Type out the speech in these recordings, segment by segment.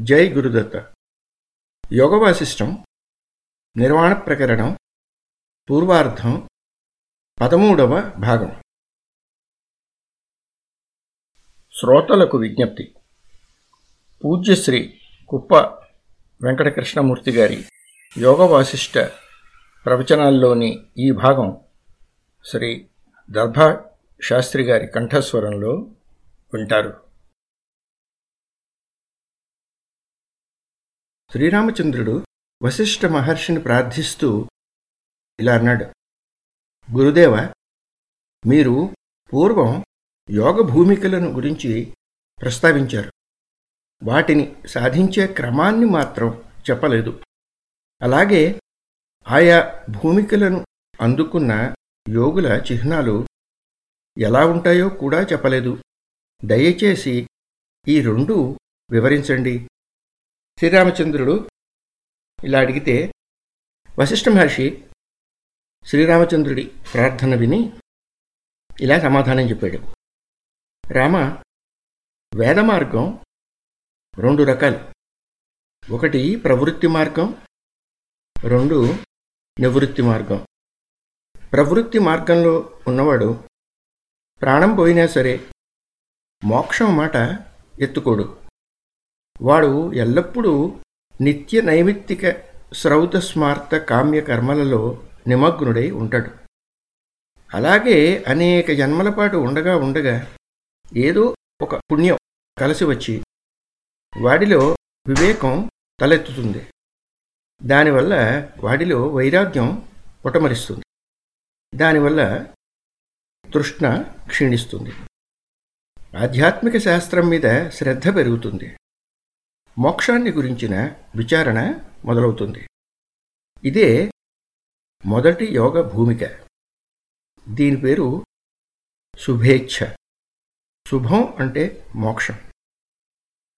జై గురుదత్త. యోగ వాసిష్టం నిర్వాణ ప్రకరణం పూర్వార్ధం పదమూడవ భాగం. శ్రోతలకు విజ్ఞప్తి. పూజ్యశ్రీ కుప్ప వెంకటకృష్ణమూర్తి గారి యోగవాసిష్ట ప్రవచనాల్లోని ఈ భాగం శ్రీ దర్భా శాస్త్రి గారి కంఠస్వరంలో వింటారు. శ్రీరామచంద్రుడు వశిష్ఠ మహర్షిని ప్రార్థిస్తూ ఇలా అన్నాడు గురుదేవ మీరు పూర్వం యోగ భూమికలను గురించి ప్రస్తావించారు. వాటిని సాధించే క్రమాన్ని మాత్రం చెప్పలేదు. అలాగే ఆయా భూమికలను అందుకున్న యోగుల చిహ్నాలు ఎలా ఉంటాయో కూడా చెప్పలేదు. దయచేసి ఈ రెండు వివరించండి. శ్రీరామచంద్రుడు ఇలా అడిగితే వశిష్ఠ మహర్షి శ్రీరామచంద్రుడి ప్రార్థన విని ఇలా సమాధానం చెప్పాడు. రామ వేద మార్గం రెండు రకాలు. ఒకటి ప్రవృత్తి మార్గం రెండు నివృత్తి మార్గం. ప్రవృత్తి మార్గంలో ఉన్నవాడు ప్రాణం పోయినా సరే మోక్షం మాట ఎత్తుకోడు. వాడు ఎల్లప్పుడూ నిత్య నైమిత్తిక శ్రౌత స్మార్త కామ్య కర్మలలో నిమగ్నుడై ఉంటాడు. అలాగే అనేక జన్మల పాటు ఉండగా ఉండగా ఏదో ఒక పుణ్యం కలిసి వచ్చి వాడిలో వివేకం తలెత్తుతుంది. దానివల్ల వాడిలో వైరాగ్యం పుటమరిస్తుంది దానివల్ల తృష్ణ క్షీణిస్తుంది. ఆధ్యాత్మిక శాస్త్రం మీద శ్రద్ధ పెరుగుతుంది. మోక్షాన్ని గురించిన విచారణ మొదలవుతుంది. ఇదే మొదటి యోగ భూమిక. దీని పేరు శుభేచ్ఛ. శుభం అంటే మోక్షం.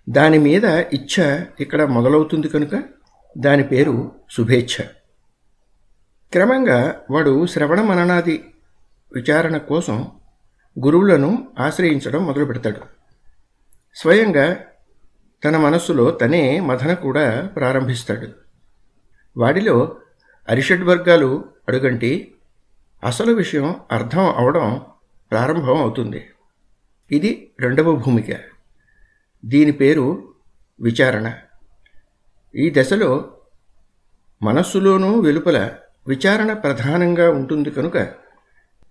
దాని మీద ఇచ్ఛ ఇక్కడ మొదలవుతుంది కనుక దాని పేరు శుభేచ్ఛ. క్రమంగా వాడు శ్రవణ మననాది విచారణ కోసం గురువులను ఆశ్రయించడం మొదలు పెడతాడు స్వయంగా తన మనస్సులో తనే మథన కూడా ప్రారంభిస్తాడు. వాడిలో అరిషడ్ వర్గాలు అడుగంటి అసలు విషయం అర్థం అవడం ప్రారంభం అవుతుంది. ఇది రెండవ భూమిక. దీని పేరు విచారణ. ఈ దశలో మనస్సులోనూ వెలుపల విచారణ ప్రధానంగా ఉంటుంది కనుక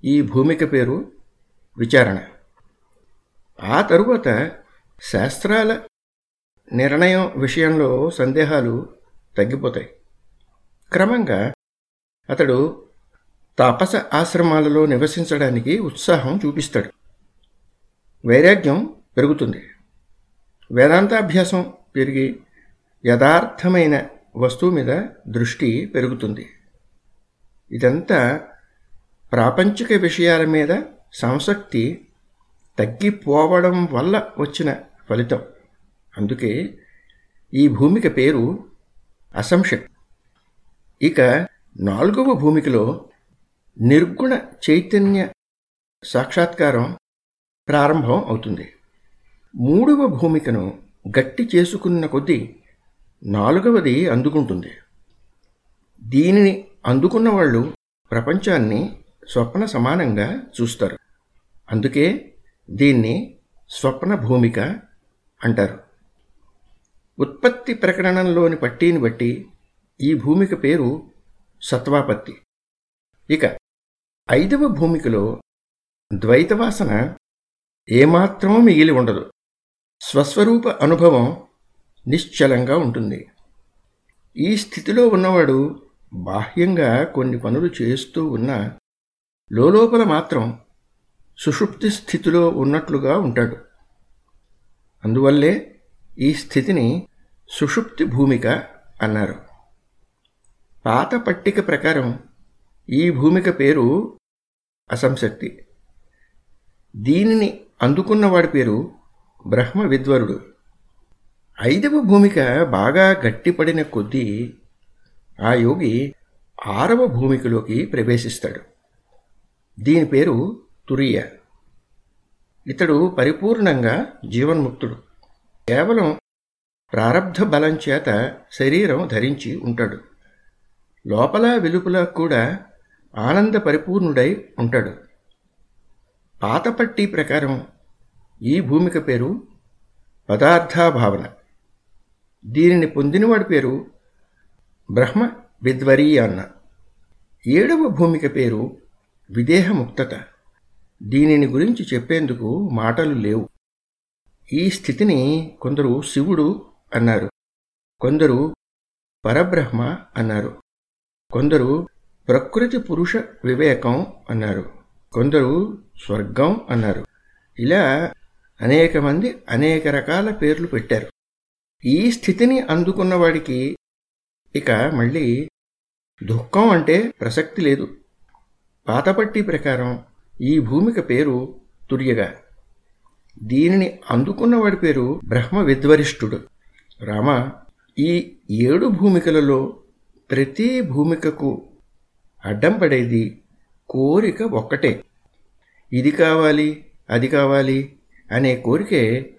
ఈ భూమిక పేరు విచారణ. ఆ తరువాత శాస్త్రాల నిర్ణయం విషయంలో సందేహాలు తగ్గిపోతాయి. క్రమంగా అతడు తాపస ఆశ్రమాలలో నివసించడానికి ఉత్సాహం చూపిస్తాడు. వైరాగ్యం పెరుగుతుంది. వేదాంతాభ్యాసం పెరిగి యథార్థమైన వస్తువు మీద దృష్టి పెరుగుతుంది. ఇదంతా ప్రాపంచిక విషయాల మీద సంసక్తి తగ్గిపోవడం వల్ల వచ్చిన ఫలితం. అందుకే ఈ భూమిక పేరు అసంశక్ ఇక నాలుగవ భూమికలో నిర్గుణ చైతన్య సాక్షాత్కారం ప్రారంభం అవుతుంది. మూడవ భూమికను గట్టి చేసుకున్న కొద్దీ నాలుగవది అందుకుంటుంది. దీనిని అందుకున్న వాళ్ళు ప్రపంచాన్ని స్వప్న సమానంగా చూస్తారు. అందుకే దీన్ని స్వప్న భూమిక అంటారు. ఉత్పత్తి ప్రకటనలోని పట్టీని బట్టి ఈ భూమిక పేరు సత్వాపత్తి. ఇక ఐదవ భూమికలో ద్వైతవాసన ఏమాత్రం మిగిలి ఉండదు. స్వస్వరూప అనుభవం నిశ్చలంగా ఉంటుంది. ఈ స్థితిలో ఉన్నవాడు బాహ్యంగా కొన్ని పనులు చేస్తూ ఉన్న లోపల మాత్రం సుషుప్తి స్థితిలో ఉన్నట్లుగా ఉంటాడు. అందువల్లే ఈ స్థితిని సుషుప్తి భూమిక అన్నారు. పాత పట్టిక ప్రకారం ఈ భూమిక పేరు అసంశక్తి. దీనిని అందుకున్నవాడి పేరు బ్రహ్మ విద్వరుడు. ఐదవ భూమిక బాగా గట్టిపడిన కొద్దీ ఆ యోగి ఆరవ భూమికలోకి ప్రవేశిస్తాడు. దీని పేరు తురియ. ఇతడు పరిపూర్ణంగా జీవన్ముక్తుడు. కేవలం ప్రారబ్ధ బలం చేత శరీరం ధరించి ఉంటాడు. లోపల వెలుపల కూడా ఆనంద పరిపూర్ణుడై ఉంటాడు. పాతపట్టి ప్రకారం ఈ భూమిక పేరు పదార్థాభావన. దీనిని పొందినవాడి పేరు బ్రహ్మ విద్వరీయాన్న. ఏడవ భూమిక పేరు విదేహముక్తత. దీనిని గురించి చెప్పేందుకు మాటలు లేవు. ఈ స్థితిని కొందరు శివుడు అన్నారు. కొందరు పరబ్రహ్మ అన్నారు. కొందరు ప్రకృతి పురుష వివేకం అన్నారు. కొందరు స్వర్గం అన్నారు. ఇలా అనేక మంది అనేక రకాల పేర్లు పెట్టారు. ఈ స్థితిని అందుకున్నవాడికి ఇక మళ్ళీ దుఃఖం అంటే ప్రసక్తి లేదు. పాతపట్టి ప్రకారం ఈ భూమిక పేరు తుర్యగా. దీనిని అందుకున్నవాడి పేరు బ్రహ్మ విద్వరిష్ఠుడు రామ ఈ ఏడు భూమికలలో ప్రతి భూమికకు అడ్డం పడేది కోరిక ఒక్కటే. ఇది కావాలి అది కావాలి అనే కోరికే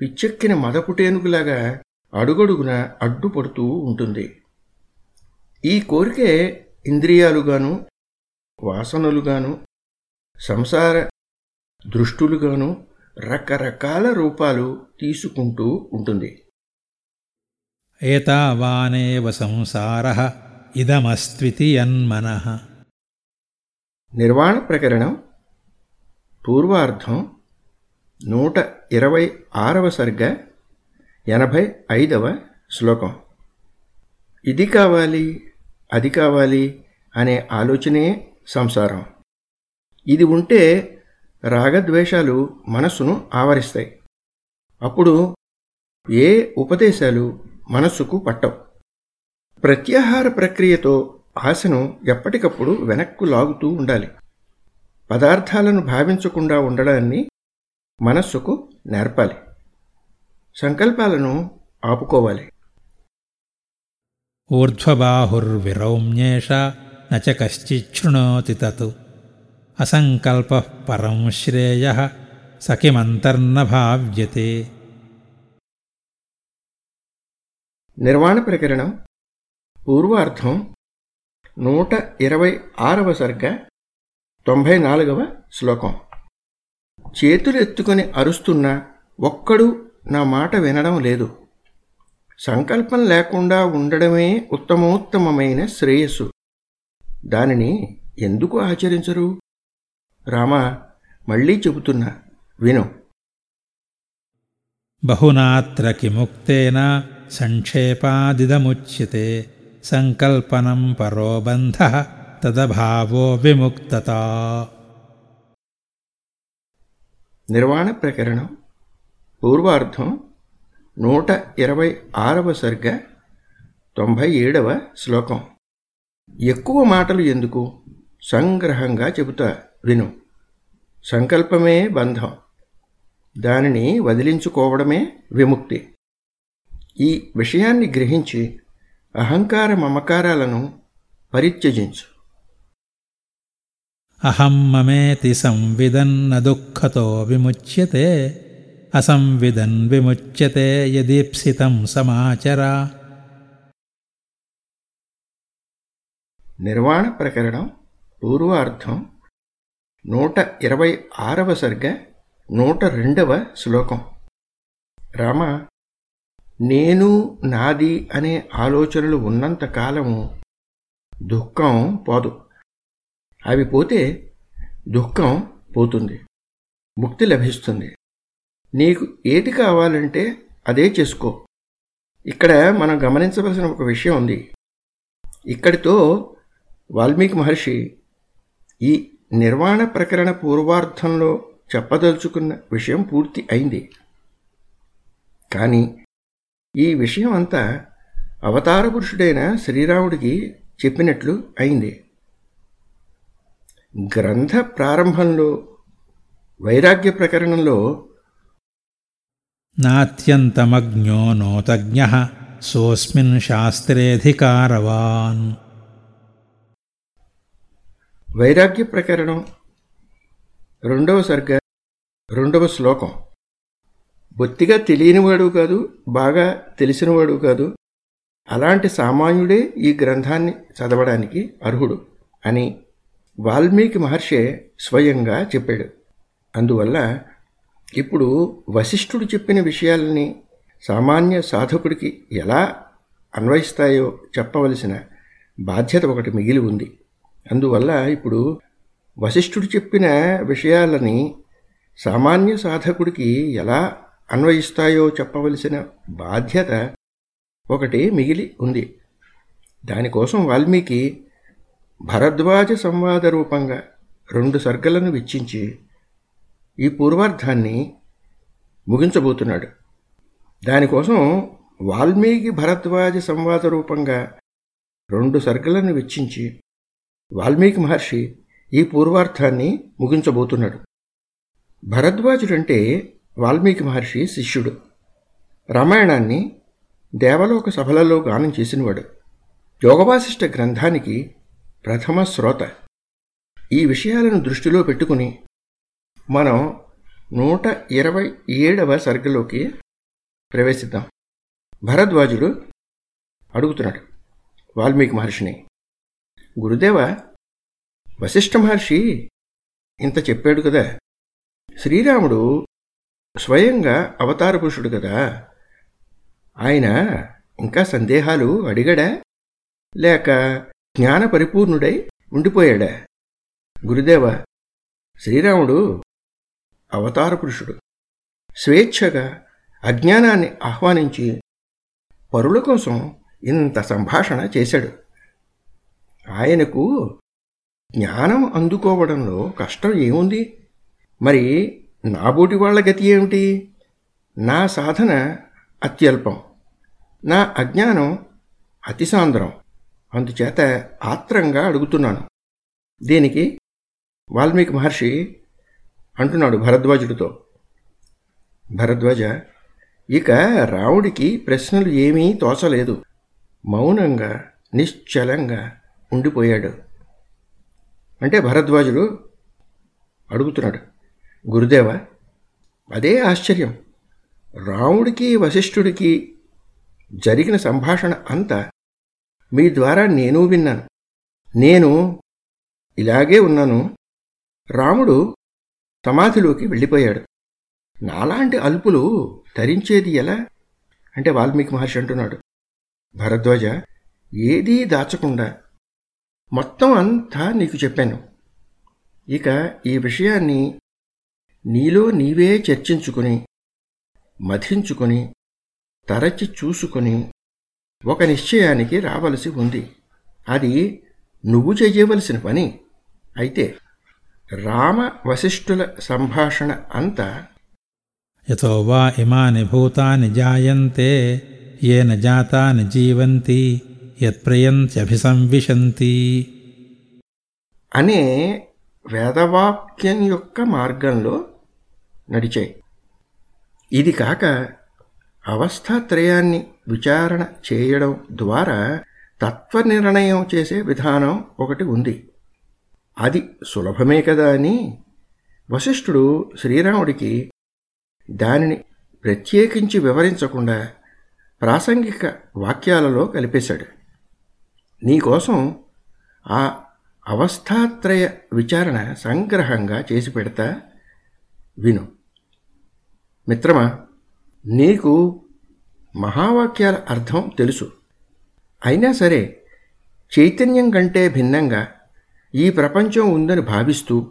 పిచ్చెక్కిన మదపుటేనుగులాగా అడుగడుగున అడ్డుపడుతూ ఉంటుంది. ఈ కోరికే ఇంద్రియాలుగాను వాసనలుగాను సంసార దృష్టులుగాను రకరకాల రూపాలు తీసుకుంటూ ఉంటుంది. ఏతావానేవ సంసార ఇదమస్త్వితి యన్మన నిర్వాణ ప్రకరణం పూర్వార్ధం నూట ఇరవై ఆరవ సర్గ ఎనభై ఐదవ శ్లోకం. ఇది కావాలి అది కావాలి అనే ఆలోచనే సంసారం. ఇది ఉంటే రాగద్వేషాలు మనస్సును ఆవరిస్తాయి. అప్పుడు ఏ ఉపదేశాలు మనస్సుకు పట్టవు. ప్రత్యాహార ప్రక్రియతో ఆశను ఎప్పటికప్పుడు వెనక్కు లాగుతూ ఉండాలి. పదార్థాలను భావించకుండా ఉండడాన్ని మనస్సుకు నేర్పాలి. సంకల్పాలను ఆపుకోవాలి. ఊర్ధ్వబాహుర్విరౌమ్యేష నచ కశ్చిశృణోతి తత్. అసంకల్ప పరం శ్రేయ సఖిమంతర్న భావ్యతే. నిర్వాణ ప్రకరణం పూర్వార్థం నూట ఇరవై ఆరవ సర్గ తొంభై నాలుగవ శ్లోకం. చేతులు ఎత్తుకొని అరుస్తున్న ఒక్కడు నా మాట వినడం లేదు. సంకల్పం లేకుండా ఉండడమే ఉత్తమోత్తమమైన శ్రేయస్సు. దానిని ఎందుకు ఆచరించరు? రామా మళ్ళీ చెబుతున్నా విను. బహునాత్ర కిముక్తేన సంక్షేపాదిదముచ్యతే సంకల్పనం పరోబంధ తదభావో విముక్తత. నిర్వాణ ప్రకరణం పూర్వార్థం నూట ఇరవై ఆరవ సర్గ తొంభై ఏడవ శ్లోకం. ఎక్కువ మాటలు ఎందుకు? సంగ్రహంగా చెబుతా విను. సంకల్పమే బంధం. దానిని వదిలించుకోవడమే విముక్తి. ఈ విషయాన్ని గ్రహించి అహంకార మమకారాలను పరిత్యజించు. అహం మమేతి సంవిదన్న దుఃఖతో విముచ్యతే అసంవిదన్ విముచ్యతే యదీప్సితం సమాచరా. నిర్వాణ ప్రకరణం పూర్వార్థం నూట ఇరవై ఆరవ సర్గ నూట రెండవ శ్లోకం. రామ నేను నాది అనే ఆలోచనలు ఉన్నంతకాలము దుఃఖం పోదు. అవి పోతే దుఃఖం పోతుంది. ముక్తి లభిస్తుంది. నీకు ఏది కావాలంటే అదే చేసుకో. ఇక్కడ మనం గమనించవలసిన ఒక విషయం ఉంది. ఇక్కడితో వాల్మీకి మహర్షి ఈ నిర్వాణ ప్రకరణ పూర్వార్థంలో చెప్పదలుచుకున్న విషయం పూర్తి అయింది. కానీ ఈ విషయం అంతా అవతార పురుషుడైన శ్రీరాముడికి చెప్పినట్లు అయింది. గ్రంథ ప్రారంభంలో వైరాగ్య ప్రకరణంలో నాత్యంతమజ్ఞో నోతజ్ఞ సోస్మిన్ శాస్త్రేధికారవాన్. వైరాగ్య ప్రకరణం రెండవ సర్గ రెండవ శ్లోకం. బొత్తిగా తెలియనివాడు కాదు బాగా తెలిసినవాడు కాదు. అలాంటి సామాన్యుడే ఈ గ్రంథాన్ని చదవడానికి అర్హుడు అని వాల్మీకి మహర్షే స్వయంగా చెప్పాడు. అందువల్ల ఇప్పుడు వశిష్ఠుడు చెప్పిన విషయాలని సామాన్య సాధకుడికి ఎలా అన్వయిస్తాయో చెప్పవలసిన బాధ్యత ఒకటి మిగిలి ఉంది. అందువల్ల ఇప్పుడు వశిష్ఠుడు చెప్పిన విషయాలని సామాన్య సాధకుడికి ఎలా అన్వయిస్తాయో చెప్పవలసిన బాధ్యత ఒకటి మిగిలి ఉంది. దానికోసం వాల్మీకి భరద్వాజ సంవాద రూపంగా రెండు సర్గలను వెచ్చించి ఈ పూర్వార్థాన్ని ముగించబోతున్నాడు. దానికోసం వాల్మీకి భరద్వాజ సంవాద రూపంగా రెండు సర్గలను వెచ్చించి వాల్మీకి మహర్షి ఈ పూర్వార్థాన్ని ముగించబోతున్నాడు. భరద్వాజుడంటే వాల్మీకి మహర్షి శిష్యుడు. రామాయణాన్ని దేవలోక సభలలో గానం చేసినవాడు. యోగవాసిష్ట గ్రంథానికి ప్రథమ శ్రోత. ఈ విషయాలను దృష్టిలో పెట్టుకుని మనం నూట ఇరవై ఏడవ సర్గలోకి ప్రవేశిద్దాం. భరద్వాజుడు అడుగుతున్నాడు వాల్మీకి మహర్షిని. గురుదేవ వశిష్ఠ మహర్షి ఇంత చెప్పాడు కదా. శ్రీరాముడు స్వయంగా అవతార పురుషుడు కదా. ఆయన ఇంకా సందేహాలు అడిగాడా? లేక జ్ఞాన పరిపూర్ణుడై ఉండిపోయాడా? గురుదేవ శ్రీరాముడు అవతార పురుషుడు. స్వేచ్ఛగా అజ్ఞానాన్ని ఆహ్వానించి పరుల కోసం ఇంత సంభాషణ చేశాడు. ఆయనకు జ్ఞానం అందుకోవడంలో కష్టం ఏముంది? మరి నాబోటి వాళ్ళ గతి ఏమిటి? నా సాధన అత్యల్పం. నా అజ్ఞానం అతిసాంద్రం. అందుచేత ఆత్రంగా అడుగుతున్నాను. దీనికి వాల్మీకి మహర్షి అంటున్నాడు భరద్వాజుడితో. భరద్వాజ ఇక రావుడికి ప్రశ్నలు ఏమీ తోచలేదు. మౌనంగా నిశ్చలంగా ఉండిపోయాడు. అంటే భరద్వాజుడు అడుగుతున్నాడు. గురుదేవ అదే ఆశ్చర్యం. రాముడికి వశిష్ఠుడికి జరిగిన సంభాషణ అంతా మీ ద్వారా నేను విన్నాను. నేను ఇలాగే ఉన్నాను. రాముడు సమాధిలోకి వెళ్ళిపోయాడు. నాలాంటి అల్పులు తరించేది ఎలా? అంటే వాల్మీకి మహర్షి అంటున్నాడు. భరద్వాజ ఏదీ దాచకుండా మొత్తం అంతా నీకు చెప్పాను. ఇక ఈ విషయాన్ని నీలో నీవే చర్చించుకుని మధించుకొని తరచి చూసుకొని ఒక నిశ్చయానికి రావలసి ఉంది. అది నువ్వు చేయవలసిన పని. అయితే రామ వశిష్ఠుల సంభాషణ అంతా యతో వా ఇమాని భూతాని జాయంతే ఏన జాతాని జీవంతి యత్ప్రయంత్యభిసంవిశంతి. అనే వేదవాక్యం యొక్క మార్గంలో నడిచాయి. ఇది కాక అవస్థాత్రయాన్ని విచారణ చేయడం ద్వారా తత్వ నిర్ణయం చేసే విధానం ఒకటి ఉంది. అది సులభమే కదా అని వశిష్ఠుడు శ్రీరాముడికి దానిని ప్రత్యేకించి వివరించకుండా ప్రాసంగిక వాక్యాలలో కలిపేశాడు. నీకోసం ఆ అవస్థాత్రయ విచారణ సంగ్రహంగా చేసి పెడతా విను. మిత్రమా నీకు మహావాక్యాల అర్థం తెలుసు. అయినా సరే చైతన్యం కంటే భిన్నంగా ఈ ప్రపంచం ఉందని భావిస్తూ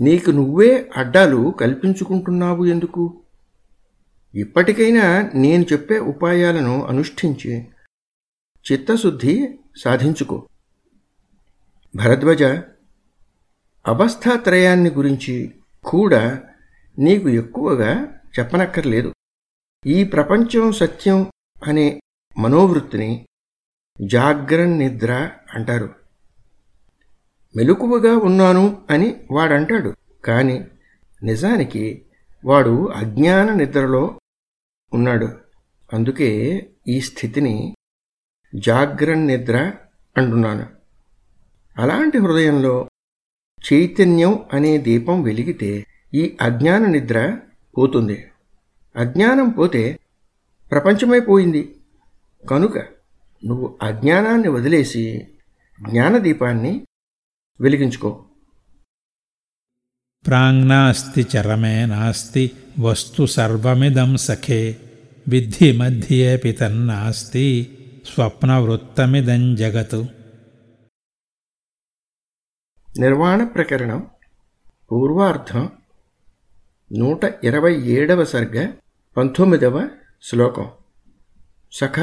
నీకు నువ్వే అడ్డాలు కల్పించుకుంటున్నావు ఎందుకు? ఇప్పటికైనా నేను చెప్పే ఉపాయాలను అనుష్ఠించి చిత్తశుద్ధి సాధించుకో. భరద్వజ అవస్థాత్రయాన్ని గురించి కూడా నీకు ఎక్కువగా చెప్పనక్కర్లేదు. ఈ ప్రపంచం సత్యం అనే మనోవృత్తిని జాగ్రన్ నిద్ర అంటారు. మెలకువగా ఉన్నాను అని వాడంటాడు. కాని నిజానికి వాడు అజ్ఞాన నిద్రలో ఉన్నాడు. అందుకే ఈ స్థితిని జాగ్రన్ నిద్ర అంటున్నాను. అలాంటి హృదయంలో చైతన్యం అనే దీపం వెలిగితే ఈ అజ్ఞాన నిద్ర పోతుంది. అజ్ఞానం పోతే ప్రపంచమైపోయింది కనుక నువ్వు అజ్ఞానాన్ని వదిలేసి జ్ఞానదీపాన్ని వెలిగించుకో. ప్రాంగ్నాస్తి చరమే నాస్తి వస్తు సర్వమిదం సఖే విద్ధి మధ్యేపి తన్నాస్తి స్వప్నవృత్తమిదం జగతు. నిర్వాణ ప్రకరణం పూర్వార్థం నూట ఇరవై ఏడవ సర్గ పంతొమ్మిదవ శ్లోకం. సఖ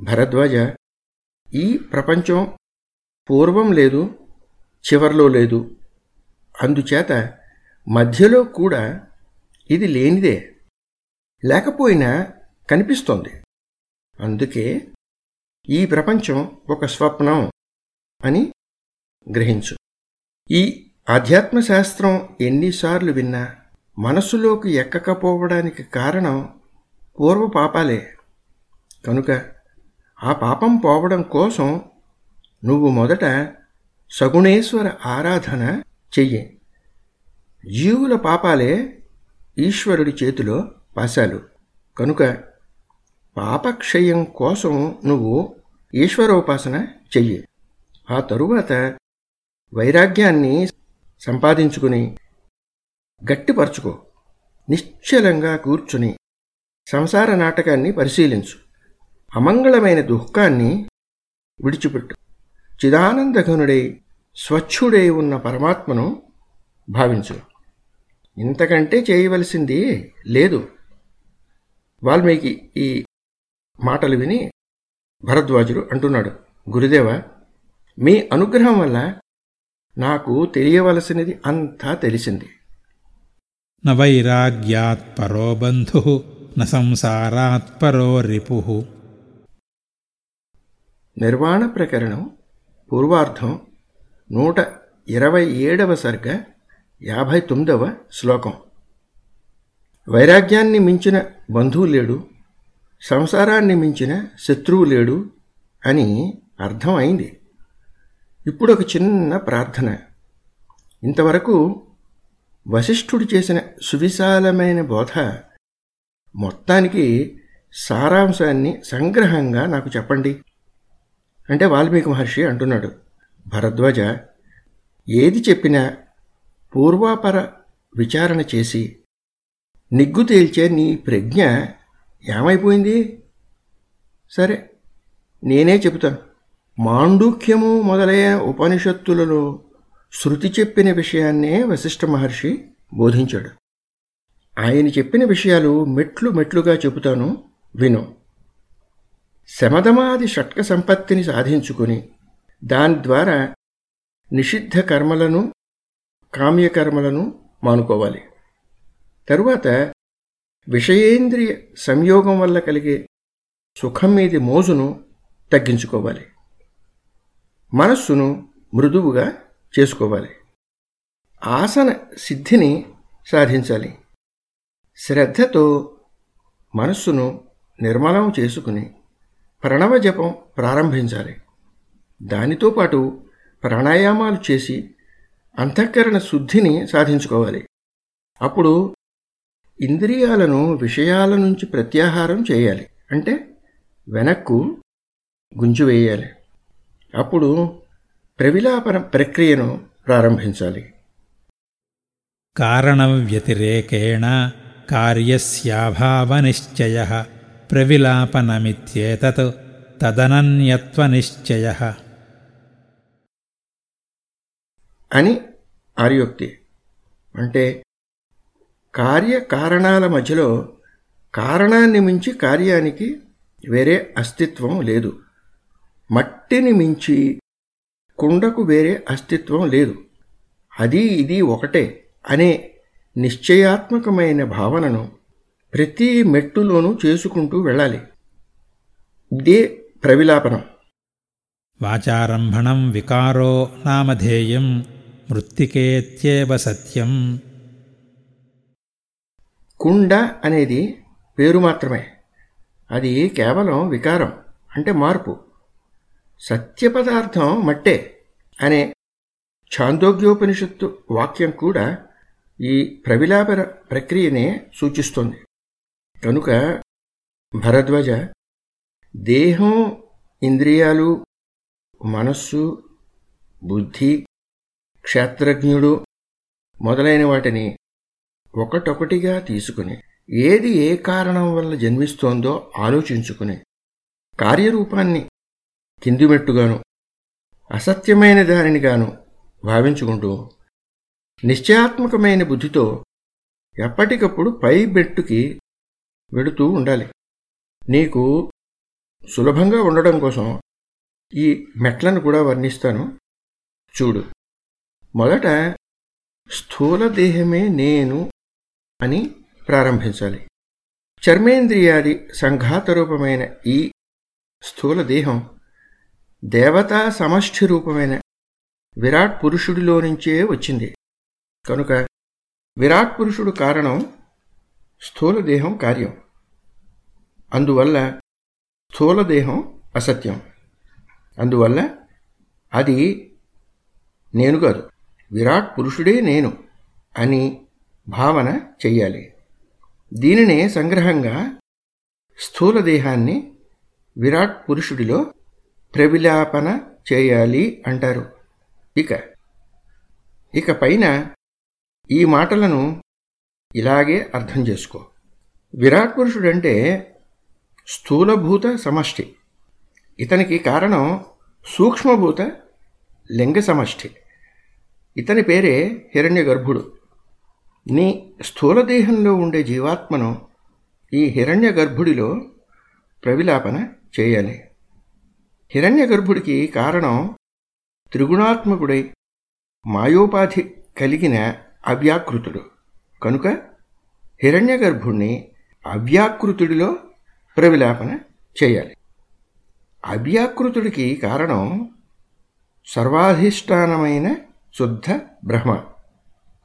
భరద్వాజ ఈ ప్రపంచం పూర్వం లేదు చివర్లో లేదు. అందుచేత మధ్యలో కూడా ఇది లేనిదే లేకపోయినా కనిపిస్తోంది. అందుకే ఈ ప్రపంచం ఒక స్వప్నం అని గ్రహించు. ఈ ఆధ్యాత్మ శాస్త్రం ఎన్నిసార్లు విన్నా మనసులోకి ఎక్కకపోవడానికి కారణం పూర్వ పాపాలే. కనుక ఆ పాపం పోవడం కోసం నువ్వు మొదట సగుణేశ్వర ఆరాధన చెయ్యి. జీవుల పాపాలే ఈశ్వరుడి చేతిలో పాశాలు. కనుక పాపక్షయం కోసం నువ్వు ఈశ్వరోపాసన చెయ్యి. ఆ తరువాత వైరాగ్యాన్ని సంపాదించుకుని గట్టిపరుచుకో. నిశ్చలంగా కూర్చుని సంసార నాటకాన్ని పరిశీలించు. అమంగళమైన దుఃఖాన్ని విడిచిపెట్టు. చిదానందఘనుడై స్వచ్ఛుడై ఉన్న పరమాత్మను భావించు. ఇంతకంటే చేయవలసింది లేదు. వాల్మీకి ఈ మాటలు విని భరద్వాజుడు అంటున్నాడు గురుదేవ మీ అనుగ్రహం వల్ల నాకు తెలియవలసినది అంతా తెలిసింది. న వైరాగ్యాత్ పరో బంధు న సంసారాత్ పరో రిపు. నిర్వాణ ప్రకరణం పూర్వార్థం నూట ఇరవై ఏడవ సర్గ యాభై తొమ్మిదవ శ్లోకం. వైరాగ్యాన్ని మించిన బంధువు లేడు సంసారాన్ని మించిన శత్రువు లేడు అని అర్థం అయింది. ఇప్పుడు ఒక చిన్న ప్రార్థన. ఇంతవరకు వశిష్ఠుడు చేసిన సువిశాలమైన బోధ మొత్తానికి సారాంశాన్ని సంగ్రహంగా నాకు చెప్పండి. అంటే వాల్మీకి మహర్షి అంటున్నాడు భరద్వాజ ఏది చెప్పినా పూర్వాపర విచారణ చేసి నిగ్గు తేల్చే నీ ప్రజ్ఞ ఏమైపోయింది? సరే నేనే చెబుతాను. మాండూక్యము మొదలైన ఉపనిషత్తులలో శృతి చెప్పిన విషయాన్నే వశిష్ఠ మహర్షి బోధించాడు. ఆయన చెప్పిన విషయాలు మెట్లు మెట్లుగా చెబుతాను విను. శమధమాది షట్క సంపత్తిని సాధించుకుని దాని ద్వారా నిషిద్ధ కర్మలను కామ్యకర్మలను మానుకోవాలి. తరువాత విషయేంద్రియ సంయోగం వల్ల కలిగే సుఖం మీది మోజును తగ్గించుకోవాలి. మనస్సును మృదువుగా చేసుకోవాలి. ఆసన సిద్ధిని సాధించాలి. శ్రద్ధతో మనస్సును నిర్మలం చేసుకుని ప్రణవ జపం ప్రారంభించాలి. దానితో పాటు ప్రాణాయామాలు చేసి అంతఃకరణ శుద్ధిని సాధించుకోవాలి. అప్పుడు ఇంద్రియాలను విషయాల నుంచి ప్రత్యాహారం చేయాలి. అంటే వెనక్కు గుంజువేయాలి. అప్పుడు ప్రవిలాపన ప్రక్రియను ప్రారంభించాలి. కారణవ్యతిరేకేణ కార్యస్యాభావనిశ్చయ ప్రవిలాపనమిత్యేతత్ తదనన్యత్వనిశ్చయ. అని ఆర్యోక్తి అంటే కార్యకారణాల మధ్యలో కారణాన్ని మించి కార్యానికి వేరే అస్తిత్వం లేదు. మట్టిని మించి కుండకు వేరే అస్తిత్వం లేదు. అది ఇది ఒకటే అనే నిశ్చయాత్మకమైన భావనను ప్రతి మెట్టులోనూ చేసుకుంటూ వెళ్ళాలి. ఇదే ప్రవిలాపనం. వాచారంభణం వికారో నామధేయం మృత్తికేత్యేవ సత్యం. కుండ అనేది పేరు మాత్రమే. అది కేవలం వికారం అంటే మార్పు. సత్యపదార్థం మట్టే అనే ఛాందోగ్యోపనిషత్తు వాక్యం కూడా ఈ ప్రవిలాపన ప్రక్రియనే సూచిస్తుంది. కనుక భరద్వజ దేహం ఇంద్రియాలు మనస్సు బుద్ధి క్షేత్రజ్ఞుడు మొదలైన వాటిని ఒకటొకటిగా తీసుకుని ఏది ఏ కారణం వల్ల జన్మిస్తోందో ఆలోచించుకుని కార్యరూపాన్ని కిందిమెట్టుగాను అసత్యమైన దానినిగాను భావించుకుంటూ నిశ్చయాత్మకమైన బుద్ధితో ఎప్పటికప్పుడు పై బెట్టుకి వెడుతూ ఉండాలి. నీకు సులభంగా ఉండడం కోసం ఈ మెట్లను కూడా వర్ణిస్తాను. చూడు. మొదట స్థూల దేహమే నేను అని ప్రారంభించాలి. చర్మేంద్రియాది సంఘాత రూపమైన ఈ స్థూల దేహం దేవత సమష్టి రూపమైన విరాట్ పురుషుడిలో నుంచే వచ్చింది. కనుక విరాట్ పురుషుడు కారణం స్థూల దేహం కార్యం. అందువల్ల స్థూల దేహం అసత్యం. అందువల్ల అది నేను కాదు విరాట్ పురుషుడే నేను అని భావన చెయ్యాలి. దీనినే సంగ్రహంగా స్థూల దేహాన్ని విరాట్ పురుషుడిలో ప్రవిలాపన చేయాలి అంటారు. ఇక ఇక పైన ఈ మాటలను ఇలాగే అర్థం చేసుకో. విరాట్ పురుషుడంటే స్థూలభూత సమష్టి. ఇతనికి కారణం సూక్ష్మభూత లింగ సమష్టి. ఇతని పేరే హిరణ్య గర్భుడు నీ స్థూలదేహంలో ఉండే జీవాత్మను ఈ హిరణ్య గర్భుడిలో ప్రవిలాపన చేయాలి. హిరణ్య గర్భుడికి కారణం త్రిగుణాత్మకుడై మాయోపాధి కలిగిన అవ్యాకృతుడు. కనుక హిరణ్య గర్భుణ్ణి అవ్యాకృతుడిలో ప్రవిలాపన చేయాలి. అవ్యాకృతుడికి కారణం సర్వాధిష్టానమైన శుద్ధ బ్రహ్మ.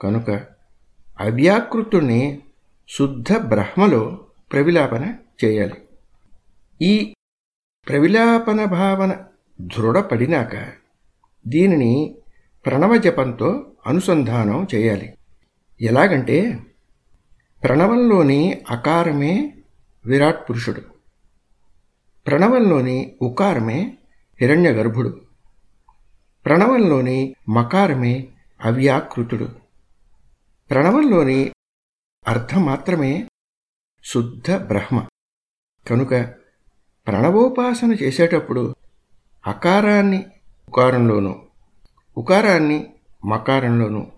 కనుక అవ్యాకృతుణ్ణి శుద్ధ బ్రహ్మలో ప్రవిలాపన చేయాలి. ఈ ప్రవిలాపన భావన దృఢపడినాక దీనిని ప్రణవ జపంతో అనుసంధానం చేయాలి. ఎలాగంటే ప్రణవంలోని అకారమే విరాట్ పురుషుడు. ప్రణవంలోని ఉకారమే హిరణ్య గర్భుడు ప్రణవంలోని మకారమే అవ్యాకృతుడు. ప్రణవంలోని అర్థం మాత్రమే శుద్ధ బ్రహ్మ. కనుక ప్రణవోపాసన చేసేటప్పుడు అకారాన్ని ఉకారంలోను ఉకారాన్ని మకారంలోను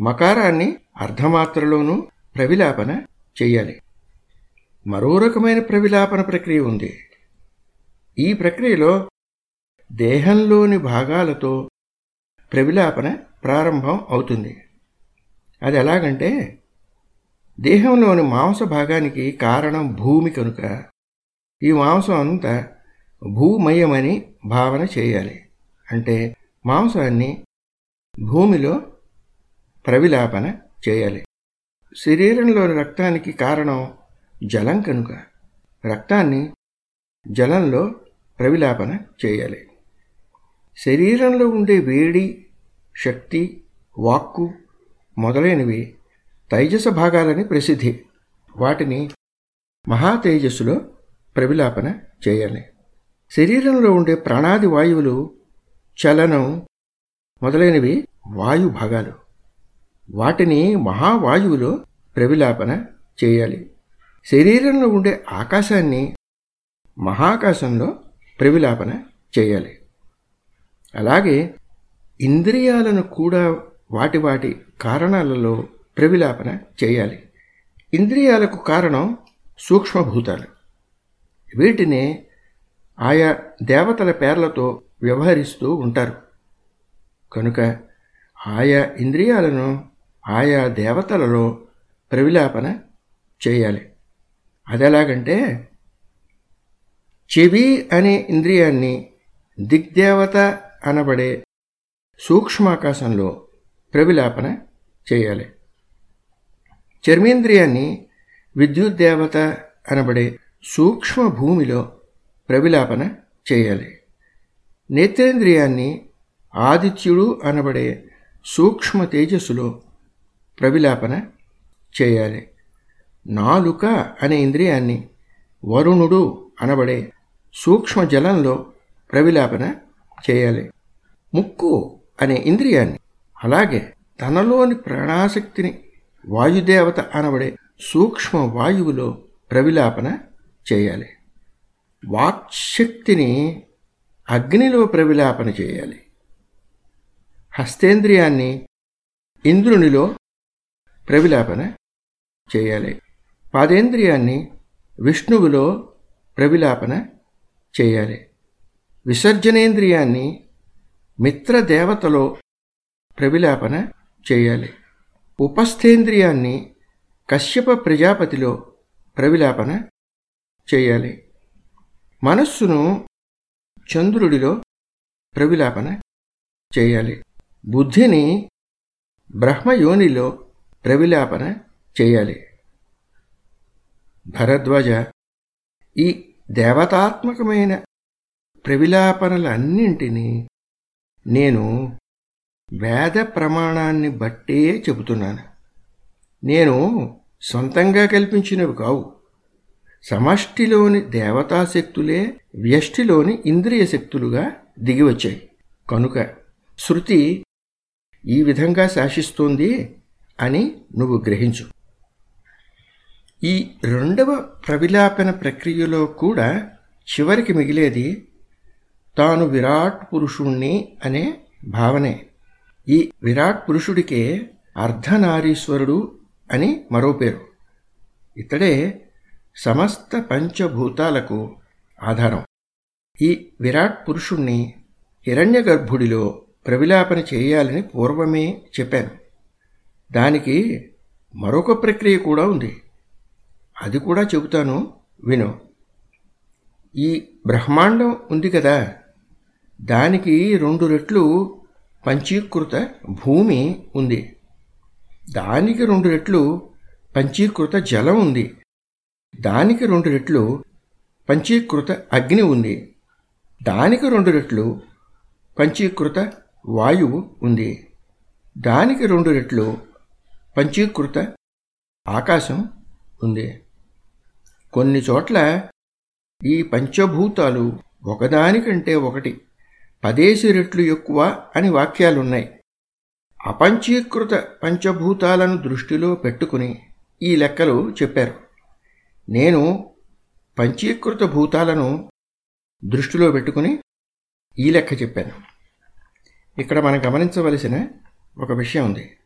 మకారాన్ని అర్ధమాత్రలోనూ ప్రవిలాపన చెయ్యాలి మరో రకమైన ప్రవిలాపన ప్రక్రియ ఉంది. ఈ ప్రక్రియలో దేహంలోని భాగాలతో ప్రవిలాపన ప్రారంభం అవుతుంది. అది ఎలాగంటే దేహంలోని మాంస భాగానికి కారణం భూమి కనుక ఈ మాంసం అంతా భూమయమని భావన చేయాలి. అంటే మాంసాన్ని భూమిలో ప్రవిలాపన చేయాలి. శరీరంలోని రక్తానికి కారణం జలం కనుక రక్తాన్ని జలంలో ప్రవిలాపన చేయాలి. శరీరంలో ఉండే వేడి శక్తి వాక్కు మొదలైనవి తైజస భాగాలని ప్రసిద్ధి. వాటిని మహాతేజస్సులో ప్రవిలాపన చేయాలి. శరీరంలో ఉండే ప్రాణాది వాయువులు చలనం మొదలైనవి వాయు భాగాలు. వాటిని మహావాయువులో ప్రవిలాపన చేయాలి. శరీరంలో ఉండే ఆకాశాన్ని మహాకాశంలో ప్రవిలాపన చేయాలి. అలాగే ఇంద్రియాలను కూడా వాటి వాటి కారణాలలో ప్రవిలాపన చేయాలి. ఇంద్రియాలకు కారణం సూక్ష్మభూతాలు. వీటిని ఆయా దేవతల పేర్లతో వ్యవహరిస్తూ ఉంటారు. కనుక ఆయా ఇంద్రియాలను ఆయా దేవతలలో ప్రవిలాపన చేయాలి. అదెలాగంటే చెవి అనే ఇంద్రియాన్ని దిగ్దేవత అనబడే సూక్ష్మాకాశంలో ప్రవిలాపన చేయాలి. చర్మేంద్రియాన్ని విద్యుత్ దేవత అనబడే సూక్ష్మ భూమిలో ప్రవిలాపన చేయాలి. నేత్రేంద్రియాన్ని ఆదిత్యుడు అనబడే సూక్ష్మ తేజస్సులో ప్రవిలాపన చేయాలి. నాలుక అనే ఇంద్రియాన్ని వరుణుడు అనబడే సూక్ష్మ జలంలో ప్రవిలాపన చేయాలి. ముక్కు అనే ఇంద్రియాన్ని అలాగే తనలోని ప్రాణాశక్తిని వాయుదేవత అనబడే సూక్ష్మ వాయువులో ప్రవిలాపన చేయాలి. వాక్శక్తిని అగ్నిలో ప్రవిలాపన చేయాలి. హస్తేంద్రియాన్ని ఇంద్రునిలో ప్రవిలాపన చేయాలి. పాదేంద్రియాన్ని విష్ణువులో ప్రవిలాపన చేయాలి. విసర్జనేంద్రియాన్ని మిత్రదేవతలో ప్రవిలాపన చేయాలి. ఉపస్థేంద్రియాన్ని కశ్యప ప్రజాపతిలో ప్రవిలాపన చేయాలి. మనస్సును చంద్రుడిలో ప్రవిలాపన చేయాలి. బుద్ధిని బ్రహ్మయోనిలో ప్రవిలాపన చేయాలి. భరద్వాజ ఈ దేవతాత్మకమైన ప్రవిలాపనలన్నింటినీ నేను వేద ప్రమాణాన్ని బట్టే చెబుతున్నాను. నేను సొంతంగా కల్పించినవి కావు. సమష్టిలోని దేవతాశక్తులే వ్యష్టిలోని ఇంద్రియ శక్తులుగా దిగివచ్చాయి. కనుక శృతి ఈ విధంగా శాసిస్తోంది అని నువ్వు గ్రహించు. ఈ రెండవ ప్రవిలాపన ప్రక్రియలో కూడా చివరికి మిగిలేది తాను విరాట్ పురుషుణ్ణి అనే భావనే. ఈ విరాట్ పురుషుడికే అర్ధనారీశ్వరుడు అని మరో పేరు. ఇతడే సమస్త పంచభూతాలకు ఆధారం. ఈ విరాట్ పురుషుణ్ణి హిరణ్యగర్భుడిలో ప్రవిలాపన చేయాలని పూర్వమే చెప్పాను. దానికి మరొక ప్రక్రియ కూడా ఉంది. అది కూడా చెబుతాను విను. ఈ బ్రహ్మాండం ఉంది కదా. దానికి రెండు రెట్లు పంచీకృత భూమి ఉంది. దానికి రెండు రెట్లు పంచీకృత జలం ఉంది. దానికి రెండు రెట్లు పంచీకృత అగ్ని ఉంది. దానికి రెండు రెట్లు పంచీకృత వాయువు ఉంది. దానికి రెండు రెట్లు పంచీకృత ఆకాశం ఉంది. కొన్ని చోట్ల ఈ పంచభూతాలు ఒకదానికంటే ఒకటి పదేసి రెట్లు ఎక్కువ అని వాక్యాలున్నాయి. అపంచీకృత పంచభూతాలను దృష్టిలో పెట్టుకుని ఈ లెక్కలు చెప్పారు. నేను పంచీకృత భూతాలను దృష్టిలో పెట్టుకుని ఈ లెక్క చెప్పాను. ఇక్కడ మనం గమనించవలసిన ఒక విషయం ఉంది.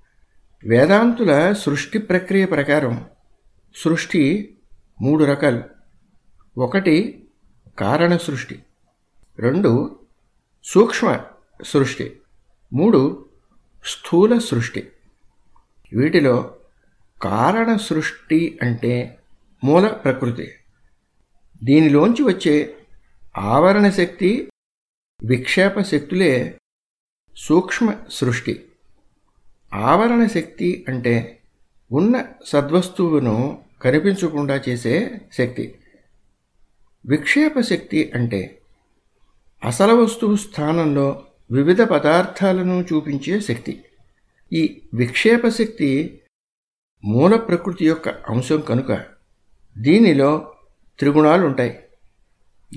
వేదాంతుల సృష్టి ప్రక్రియ ప్రకారం సృష్టి మూడు రకాలు. ఒకటి కారణ సృష్టి రెండు సూక్ష్మ సృష్టి మూడు స్థూల సృష్టి. వీటిలో కారణ సృష్టి అంటే మూల ప్రకృతి. దీనిలోంచి వచ్చే ఆవరణ శక్తి విక్షేప శక్తులే సూక్ష్మ సృష్టి. ఆవరణ శక్తి అంటే ఉన్న సద్వస్తువును కనిపించకుండా చేసే శక్తి. విక్షేప శక్తి అంటే అసలు వస్తువు స్థానంలో వివిధ పదార్థాలను చూపించే శక్తి. ఈ విక్షేప శక్తి మూల ప్రకృతి యొక్క అంశం కనుక దీనిలో త్రిగుణాలు ఉంటాయి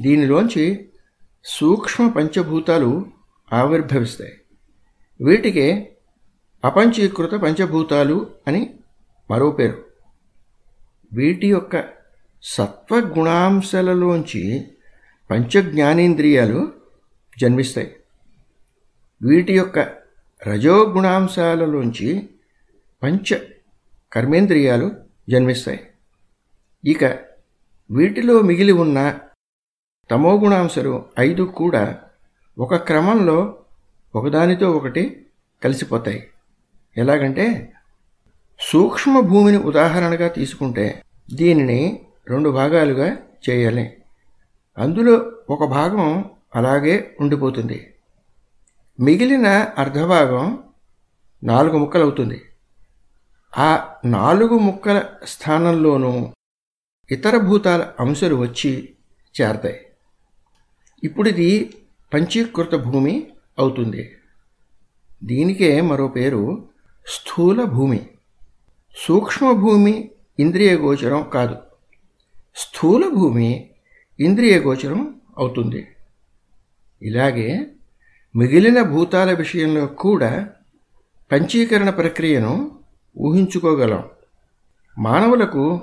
దీనిలోంచి సూక్ష్మ పంచభూతాలు ఆవిర్భవిస్తాయి. వీటికే అపంచీకృత పంచభూతాలు అని మరో పేరు. వీటి యొక్క సత్వగుణాంశాలలోంచి పంచజ్ఞానేంద్రియాలు జన్మిస్తాయి. వీటి యొక్క రజోగుణాంశాలలోంచి పంచ కర్మేంద్రియాలు జన్మిస్తాయి. ఇక వీటిలో మిగిలి ఉన్న తమోగుణాంశాలు ఐదు కూడా ఒక క్రమంలో ఒకదానితో ఒకటి కలిసిపోతాయి. ఎలాగంటే సూక్ష్మ భూమిని ఉదాహరణగా తీసుకుంటే దీనిని రెండు భాగాలుగా చేయాలి. అందులో ఒక భాగం అలాగే ఉండిపోతుంది. మిగిలిన అర్ధభాగం నాలుగు ముక్కలవుతుంది. ఆ నాలుగు ముక్కల స్థానంలోనూ ఇతర భూతాల అంశాలు వచ్చి చేరతాయి. ఇప్పుడు ఇది పంచీకృత భూమి అవుతుంది. దీనికే మరో పేరు స్థూల భూమి. సూక్ష్మ భూమి ఇంద్రియ గోచరం కాదు. స్థూల భూమి ఇంద్రియ గోచరం అవుతుంది. ఇలాగే మిగిలిన భూతాల విషయంలో కూడా పంచీకరణ ప్రక్రియను ఊహించుకోగలం. మానవులకు